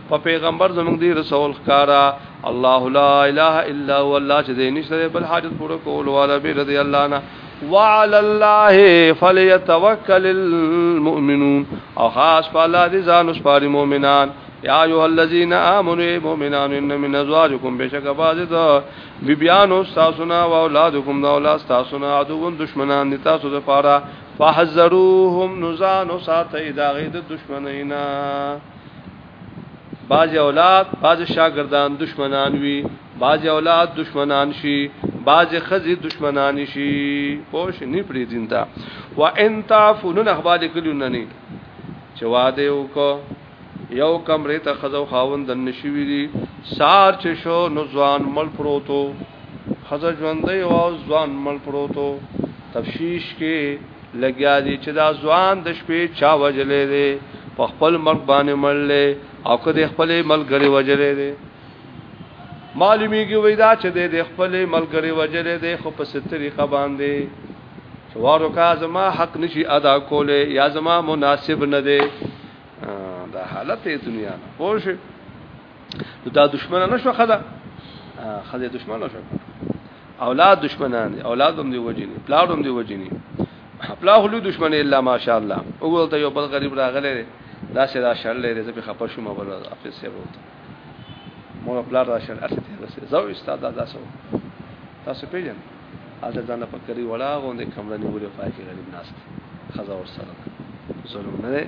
په پیغمبر زموږ دی رسول خکارا الله لا اله الا هو الله چې دې نشته بل حاجت پوره کول والا به رضی الله نه وعلى الله فليتوكل المؤمنون او خاص په الله دې ځان اوس پاري مؤمنان یا ایها الذین آمنوا مؤمنان ان من ازواجکم بشک باز ذا بیبیان او تاسونا او اولادکم دا اولاد تاسونا عدوون دشمنان دي تاسو د پاره فحذروهم نزان او ساتي دا غي د دشمنینا باز اولاد باز شاګردان دشمنان وي باز اولاد دشمنان شي باز خزي دشمنان شي پوش نه پری دین تا و ان تعفون اخبار کلونه نه چې واده وکړه یو کمرې ته خزو خاوند نشوي دي سار چې شو نو ځوان مل پروتو خزه ژوندې او ځوان مل پروتو تفشیش کې لګیا دي چې دا ځوان د شپې چا وجلې دي په خپل مرګ باندې مړلې او کده خپل ملګری وجلې دي معلومیږي وای دا چې د خپل ملګری وجلې دي خو په ستري قبان دي شوارو کا زما حق نشي ادا کوله یا زما مناسب نه دي دا حالت دنیا نه پوه دا دشمن نه شو خدا خدای دشمن نه شو اولاد دشمنان دي اولاد هم دی وجني پلار هم دی وجني خپل خلو دشمن الا ماشاء الله وګورته یو بل غریب راغله دا سه دا شړل لري زه په خپه شوم بل افس سره وته مور خپل را شړل اته ته رسې زو استاد دا سو تاسو پیژن اته ځان په کری وړا غوندې کمره نیولې پای کې غریب ناست خزا ور سره ظلم نه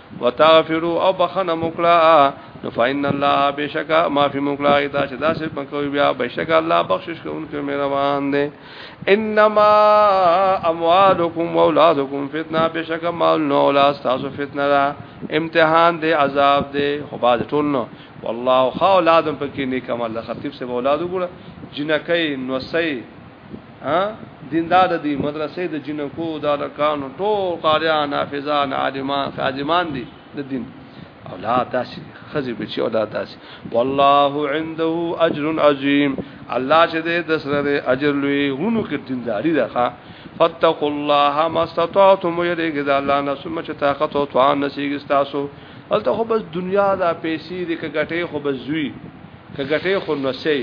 وتغفروا او بخنه مکلا نو فإن الله بشکا معافي مکلا ایدا چې دا صرف کوي بیا بشکا الله بخشش کوونکی مهربان دی انما اموالکم واولادکم فتنه بشکا مال نو اولاد تاسو فتنه را امتحان دی عذاب دی خو باز ټول نو والله خا اولادم پکې نیک عمل خطیب سے اولاد وګړه جنکې نوسې ها دیندار دی مدرسې د جنکو د لکانو ټول قاریان حافظان عالمان خادمان دي د دین اولاد داسې خزي بچي اولاد داسې والله عنده اجر عظیم الله چې دې د سره اجر لوی غونو کې دینداری ده فتقوا الله ما استطعتم یریګه د الله نه سم چې طاقت او توان نصیب تاسو الته خو بس دنیا دا پیسې دې کګټې خو بس زوی که ګټې خو نسې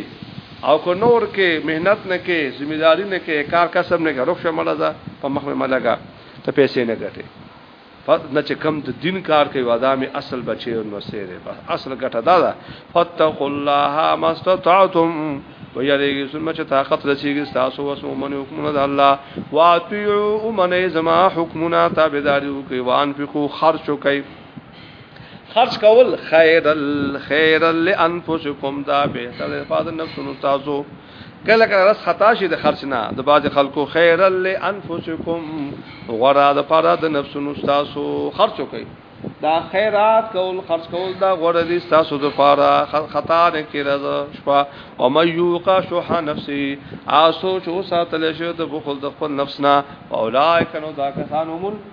او که نور کې مهنت نه کې ذمہ داری نه کې کار کسب نه کې رخصه مړه ده په مخ مې ملګا ته پیسې نه ګټې نه چې کم د دین کار کوي وادامي اصل بچي او نو سره بس اصل ګټه دا ده فتقوا الله ما استطعتم ويريږي سم چې طاقت رسیږي تاسو وسو من حکمونه د الله واطيعوا من زما حکمونه تابعداري کوي وان فقو خرچو کوي خرج کول خیر الخير لانفسکم دا به تر فاضل نفسونو تاسو کله کله رس خطا شي د خرج نه د باز خلکو خیر لانفسکم غرا د پاره د نفسونو تاسو خرج کوي دا خیرات کول خرج کول دا غره دي تاسو د پاره خطا نه کړه شپه او ميوقا شح نفسي آسو چو ساتل شو د بخل د خپل نفس نه اولایک نو دا کسانو مون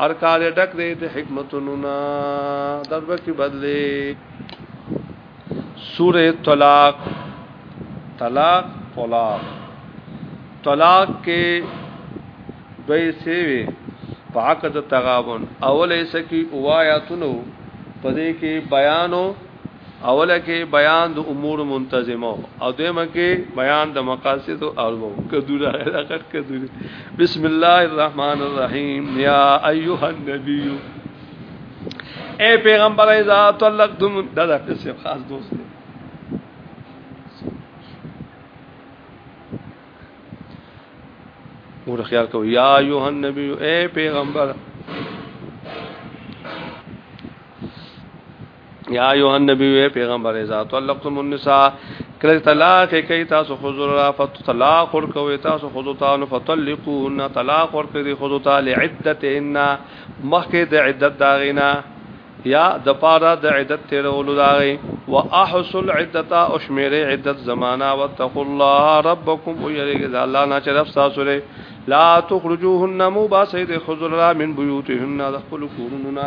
هر کال ډک دی د حکمتونو نا دغه کی بدلی سوره طلاق طلاق طلاق طلاق کې دوی سیوی پاک د تغابن اول ایسه کی اوایاتونو پدې کې بیانو اوله کې بیان د امور منتظمه او دیمه کې بیان د مقاصد او اربو کدوره حقیقت کدوره بسم الله الرحمن الرحیم یا ایها النبی اے پیغمبر اذا طلقتم دا د خاص دوست دی ور خیال کو یا ایه النبی اے پیغمبر یا ایه النبی وی پیغمبر اذا طلقتم النساء کله طلاق کوي تاسو حضور را فت طلاق ور کوي تاسو حضور تاسو فطلقوهن طلاق ور کوي حضور تعالی عدتهن مخکې د عدت داغینا یا د پاره د عدت تیرولو داغي واحصل عدت او شمیر عدت زمانہ وتقوا الله ربکم او یریګ الله نه چې رب تاسو لري لا تخرجوهن مباسید حضور را من بیوتهن د خپل کورونو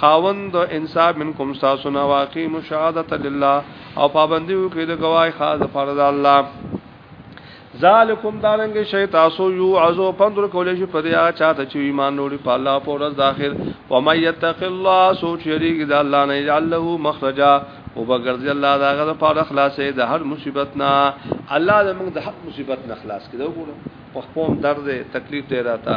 خاوند انصاف منکم تاسو نه واقعي مشاهدت لله او پابندي وکړي د گواهی خاص فرض الله ذالکم دارنګ شی تاسو یو عزو پندر کولې شي په دیا چاته چې ایمان وروړي په الله په ورځ د اخر و مې یتق الله سوچ یریږي د الله نه یجعل له مخرجا او بغرض الله دا غره په خلاصې د هر مصیبت نه الله دې موږ د هر مصیبت نه خلاص کړي وګوره په خپل درد تکلیف دی راته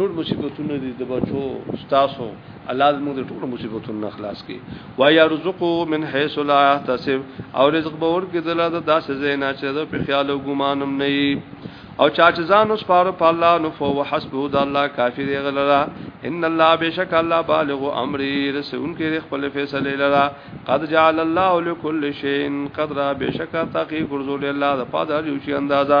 نور مصیبتونه دي د بچو ستاسو الله دې موږ د ټولو مصیبتونو نه خلاص کړي و يرزقو من حيث لا يحتسب او رزق به ورکړي د لاده داسې زینا چې د په خیال او ګمانم نه وي او چا چې ځان اوس پاره په الله نو فو حسبه د الله کافی دی غلرا ان الله بشک الله بالغ امری رسون کې خپل فیصله لرا قد جعل الله لكل شيء قدرا بشک تاکي ګرځول الله د پاده یو شي اندازا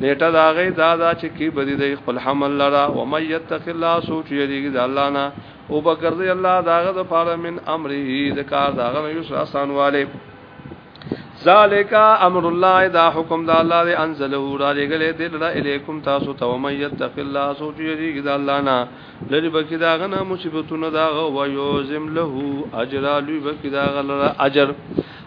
نیټه دا غي دا دا چې کی بدی دی خپل حمل لرا و مې یتق الله سوچ یریږي د الله نه او بغرضی الله داغه د فار من امره د کار داغه نه یوس آسان والے ذالک امر الله دا حکم د الله دی انزله را لګلې دل را الیکم تاسو ته و مې یتق الله سوچ یریږي د الله نه لری بکی داغه نه مصیبتونه داغه و یوزم له اجر لوی بکی داغه لرا اجر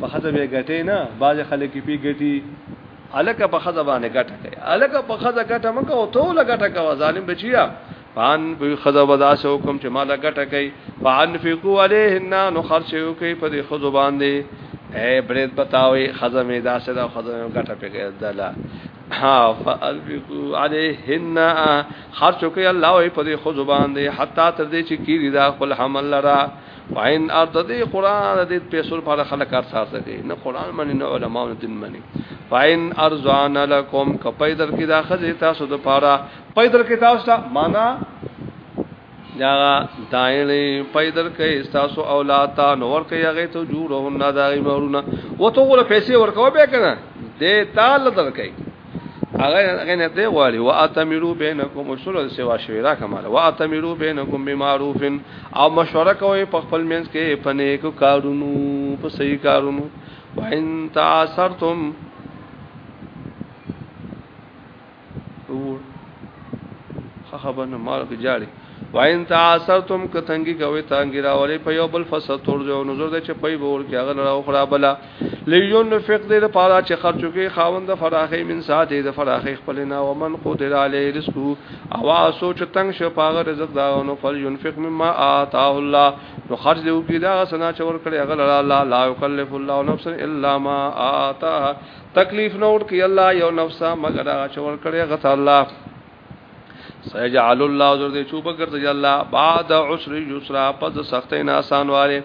په خزه به ګټې نه باز خلک پی ګټي الکه په خزه باندې ګټه کوي الکه په خزه ګټه مکه او ته له ګټه کوي ظالم بچیا فان په خزه ودا سو کوم چې مال ګټه کوي فان فقو علیهن نو خرچ یو کوي په دې خزه باندې اے برید بتاوي خزه می دا سره خزه ګټه پیګه دلا ها فان فقو علیهن خرچ کوي الله په دې خزه باندې حتا تر دې چې کیږي دا خپل حمل لرا وعین ارض دې قران دې پیسو لپاره خلک کار ساز کوي نه قران باندې نه علما او دین باندې فاین ارزان لکم کپای در کې داخله تاسو د پاره پای در کې تاسو ته معنا یا دایلی پای در کې تاسو اولاد ته نور کې هغه ته جوړو نه دای مورونه وته غره پیسې ورکو به کنه دې تعال در کې هغه هغه نه دی غواړي واتمرو بینکم اصول سوا شوی دا کمال واتمرو بینکم بمعروف او مشوره کوي په خپل منځ کې په نیکو کارونو په صحیح کارونو وان تعاصرتم خبر نه مال کې جاړي وان تعاصرتم کتنګي کوي تانګي راولي په یو بل فساد تور جو نظر د چپي بور کې هغه راو خرابلا لیون فق دې د پاره چې خرچو کې خاوند فراخې من ساته د فراخې خپل نه او من قدر علی رزق او اسو چې تنگ شو پاغه رزق دا نو فل ينفق مما آتاه الله نو خرج دیو کې دا سنا چې ور کړی اغل الله لا یکلف الله نفسا الا ما آتاها تکلیف نور کې الله یو نفسه مگر هغه چې ور کړی غته الله سيجعل الله ذر دې چوب ګرځي الله بعد عسر يسرا پس سختې نه آسان واره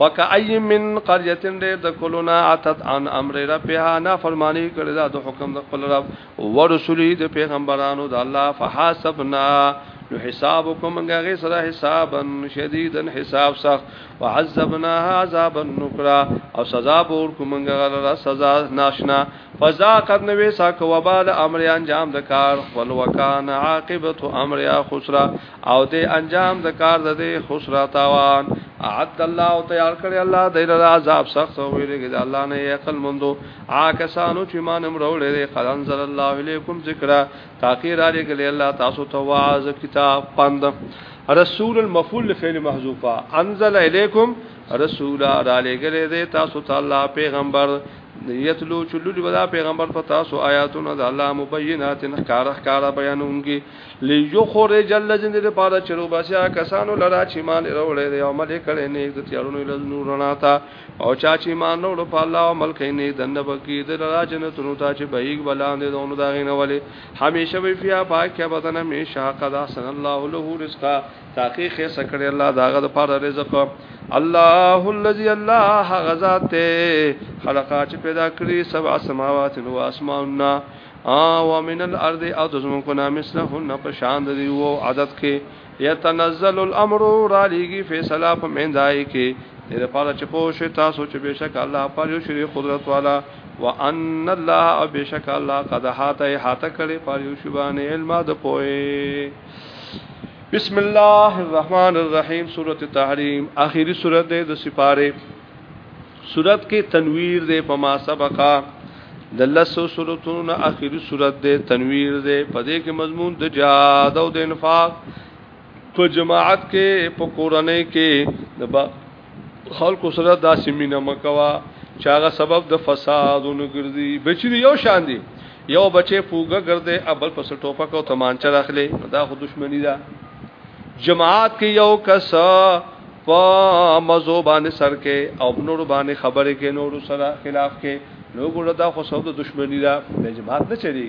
وکای من قريه ډېر د کلونا اتت ان امر ربها نا فرمانی کړی دا د حکم د خپل رب او رسولي د پیغمبرانو د الله فحاسبنا نو حساب کوم غي سره حسابا شديدا حساب سخت وعذبناها عذابا نكرا او سزا بور کوم غره سزا ناشنا فذاقت نوې ساک وبال امر انجام د کار خپل وکان عاقبت امر یا خسرا او د انجام د کار د خسرا تاوان اعد الله او تیار کړی الله د عذاب سخت او ویریږي د الله نه یقل مندو عاکسانو چې مان امرولې دی قران زل الله علیکم ذکر تاخیر علی کلی الله تاسو ته واعظ کتاب پند رسول المفعول فعل محذوفه انزل الیکم رسولا را لګلې دی تاسو ته الله پیغمبر یتلو چلول ودا پیغمبر په تاسو آیاتونه د الله مبینات کار کار بیانونګي لیخرج الذین لپاره چرو باسیا کسانو لرا چې مان وروړي دی او مل کړي نه د تیارونو له نور نه تا او چا چې مان نور په الله او مل کړي نه دنه بکی د لرا جنتونو ته چې بهیګ بلاندې دونو دا غینه ولې همیشه وی فیا پاک کې بدن همیشه قد احسن الله له رزقا تحقیق یې سکړی الله داغه د پاره رزق الله الذي الله غزات خلقا چې پیدا کړی سبع سماوات او اسماننا او من الارض او د زمون کو نام اسلهن په شان دی او عادت کې يتنزل الامر را لګي فیصله په مندای کې دې لپاره چې پوه شئ تاسو چې بشک الله پر یو شری قدرت والا وان الله بشک الله قد حاته حاته کړي پر یو شی باندې علم د پوهه بسم الله الرحمن الرحیم سورۃ تحریم اخیری سورۃ ده د سپاره سورۃ کې تنویر ده په ما سبقا د لسو سورتونو اخیری سورۃ ده تنویر ده په دې کې مضمون د جهاد او د انفاق په جماعت کې په کورنۍ کې د خلکو سره دا سیمینه مکوا چې هغه سبب د فساد ونګرځي بچی یو شان دی یو بچی پوګه ګرځي ابل پس ټوپک او تمانچه راخلي دا خو دښمنی ده جماعت کې یو کس په مزو باندې سر کې او نور باندې خبرې کې نور سره خلاف کې نو ګوره دا خو سود دښمنی ده د جماعت نه چلی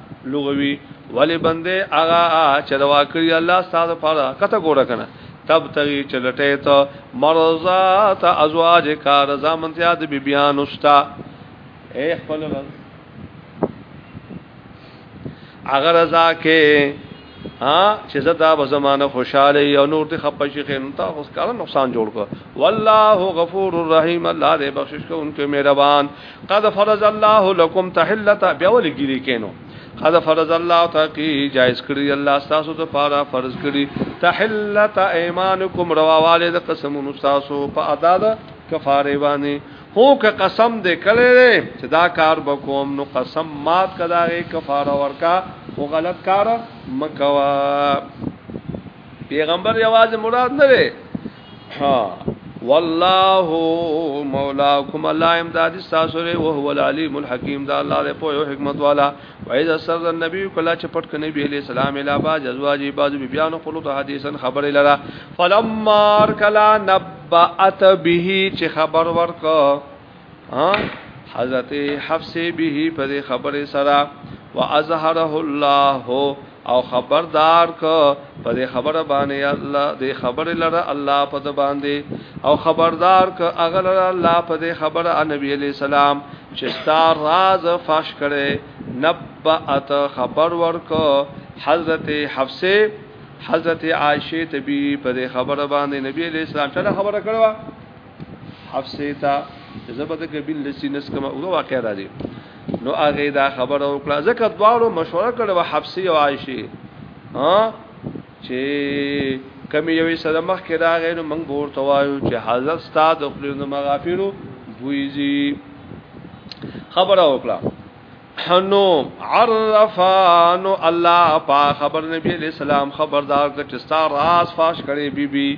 لغوي ولی بنده اغا چې دا واکړي الله ستاسو لپاره کته ګوره کنه تب تغي چلټه ته مرزات ازواج کا رضا منتیا د بیبیان استا اے خپل رز اگر رضا کې ها چې زدا به زمانه خوشاله یو نور ته خپشي خین تا اوس کار نقصان جوړ کو والله غفور الرحیم الله دې بخشش کوونکی مهربان قد فرض الله لكم تحلتا بیا ولګی کینو قد فرض الله تاکي جائز کړی الله تاسو ته پاره فرض کړی تحلتا ایمانکم رواواله د قسمونو تاسو په ادا د کفاره باندې هو که قسم دې کړی دی چې دا کار به کوم نو قسم مات کداغه کفاره ورکا خو غلط کار مکوا پیغمبر یوازې مراد نه دی ها والله مولاکم الله امداد تاسو له او هو العلیم الحکیم دا الله له په حکمت والا وایذا سر النبی کلا چې پټ کني به علی السلام الا با جزواجی بعض بیانو خپل ته حدیثن خبر لرا فلمار کلا نبات به چې خبر ورک ها حضرت حفصه به په خبره سره واظهره الله او خبردار ک په دې خبره باندې الله دې خبره لره الله په د باندې او خبردار ک اغل الله په دې خبره نبی علی سلام چې ستا راز فاش کړي نبأت خبر ورک حضرت حفصه حضرت عائشه تبي په دې خبره باندې نبی علی سلام ته خبره کړو حفصه تا زبد قبیل لسی نس کما او واقع را دي نو هغه دا خبر او کړه زکه دوالو مشوره کړو حفصه او عائشه ها چې کم یوې سره مخ کې راغې نو موږ ورته وایو چې حضرت استاد خپل نو مغافرو بویزي خبره وکړه نو عرفانو الله پا خبر نبی علیہ السلام خبردار کچستا راز فاش کړي بیبي بی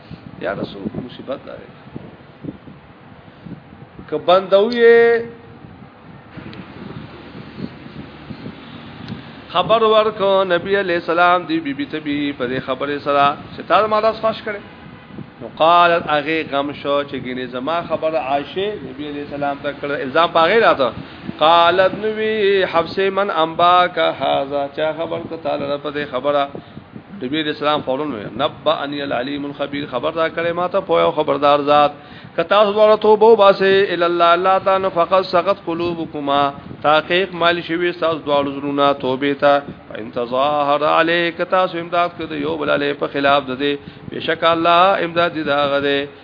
یا رسول مصیبت ده که بندوی خبر ورکو نبی علیہ السلام دی بی بی تبی په دې خبره سره چې تاسو ما داس فاش کړي نو قالت اغه غم شو چې ګینه زما خبر عائشه نبی علیہ السلام ته کړ الزام پاغه راته قالت نوی حفصه من انباک هاذا چا خبر ته تعالی رب دې خبره نبی اسلام فورن وی نبا ان العلیم الخبیر خبر دا کړي ما ته پوهه خبردار ذات کتا سوال ته بو باسه ال الله الله تعالی فقط سقط قلوبکما تحقیق مال شوی ساز دوال زرونه توبه تا ان تظاهر علیک تاسو امداد کړي یو بل علی په خلاف ده بشک الله امداد دی دا غره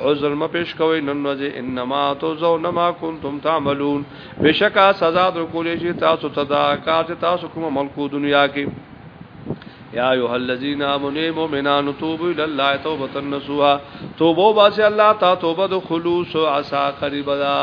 عذر ما پیش کوي نن ورځ انما تو زو نما کنتم تعملون بشکا سزا در کولې شي تاسو تدا کار چې تاسو کوم عمل کو دنیا کې یا ایه الذین آمنوا مؤمنان توبوا الی الله توبه نصوحا توبه باسي الله تا توبه د خلوص او عسا قریب دا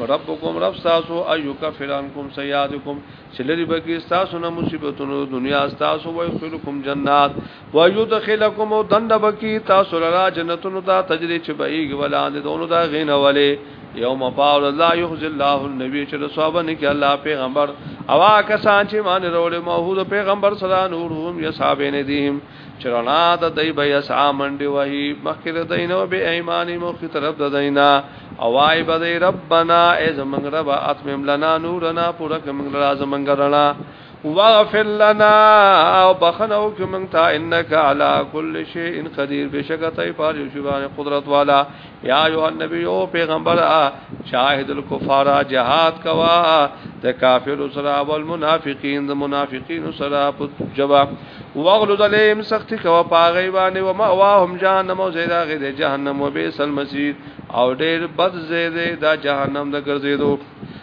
ربکم رب تاسو ایو کفرانکم سیادکم چې لري بګي تاسو نه مصیبتونو دنیا تاسو وای خلکم جنات ويدخلکم او دند بکی تاسو لرا جنتونو ته تجری چې بهیږي ولاندې دونو دا غینه ولی یوم پاول الله یخزی الله النبی چې رسوابه نه کې الله پیغمبر اوا کسان چې مان رول موحود پیغمبر صدا نورهم یصابین دیهم چرنا د دای بیا اسا منډي وای مخکې د دینو به ایمانی مخ طرف د دینا اوای بده ربنا ای زمنګ رب اتمم لنا نورنا پورک منګ لازم منګ رنا واغفر لنا او بخنو کې مونږ ته انک علی کل شیء قدیر بشکته پاره یو شیبان قدرت والا یا ایو النبی او پیغمبر شاهد الکفار جهاد کوا د کافر سره او المنافقین د منافقین سره په جواب واغلو دلیم سخت کوا پاغي باندې و ما واهم جهنم او زیدا غي د جهنم وبئس المسیر او ډیر بد زیده دا جهنم د ګرځیدو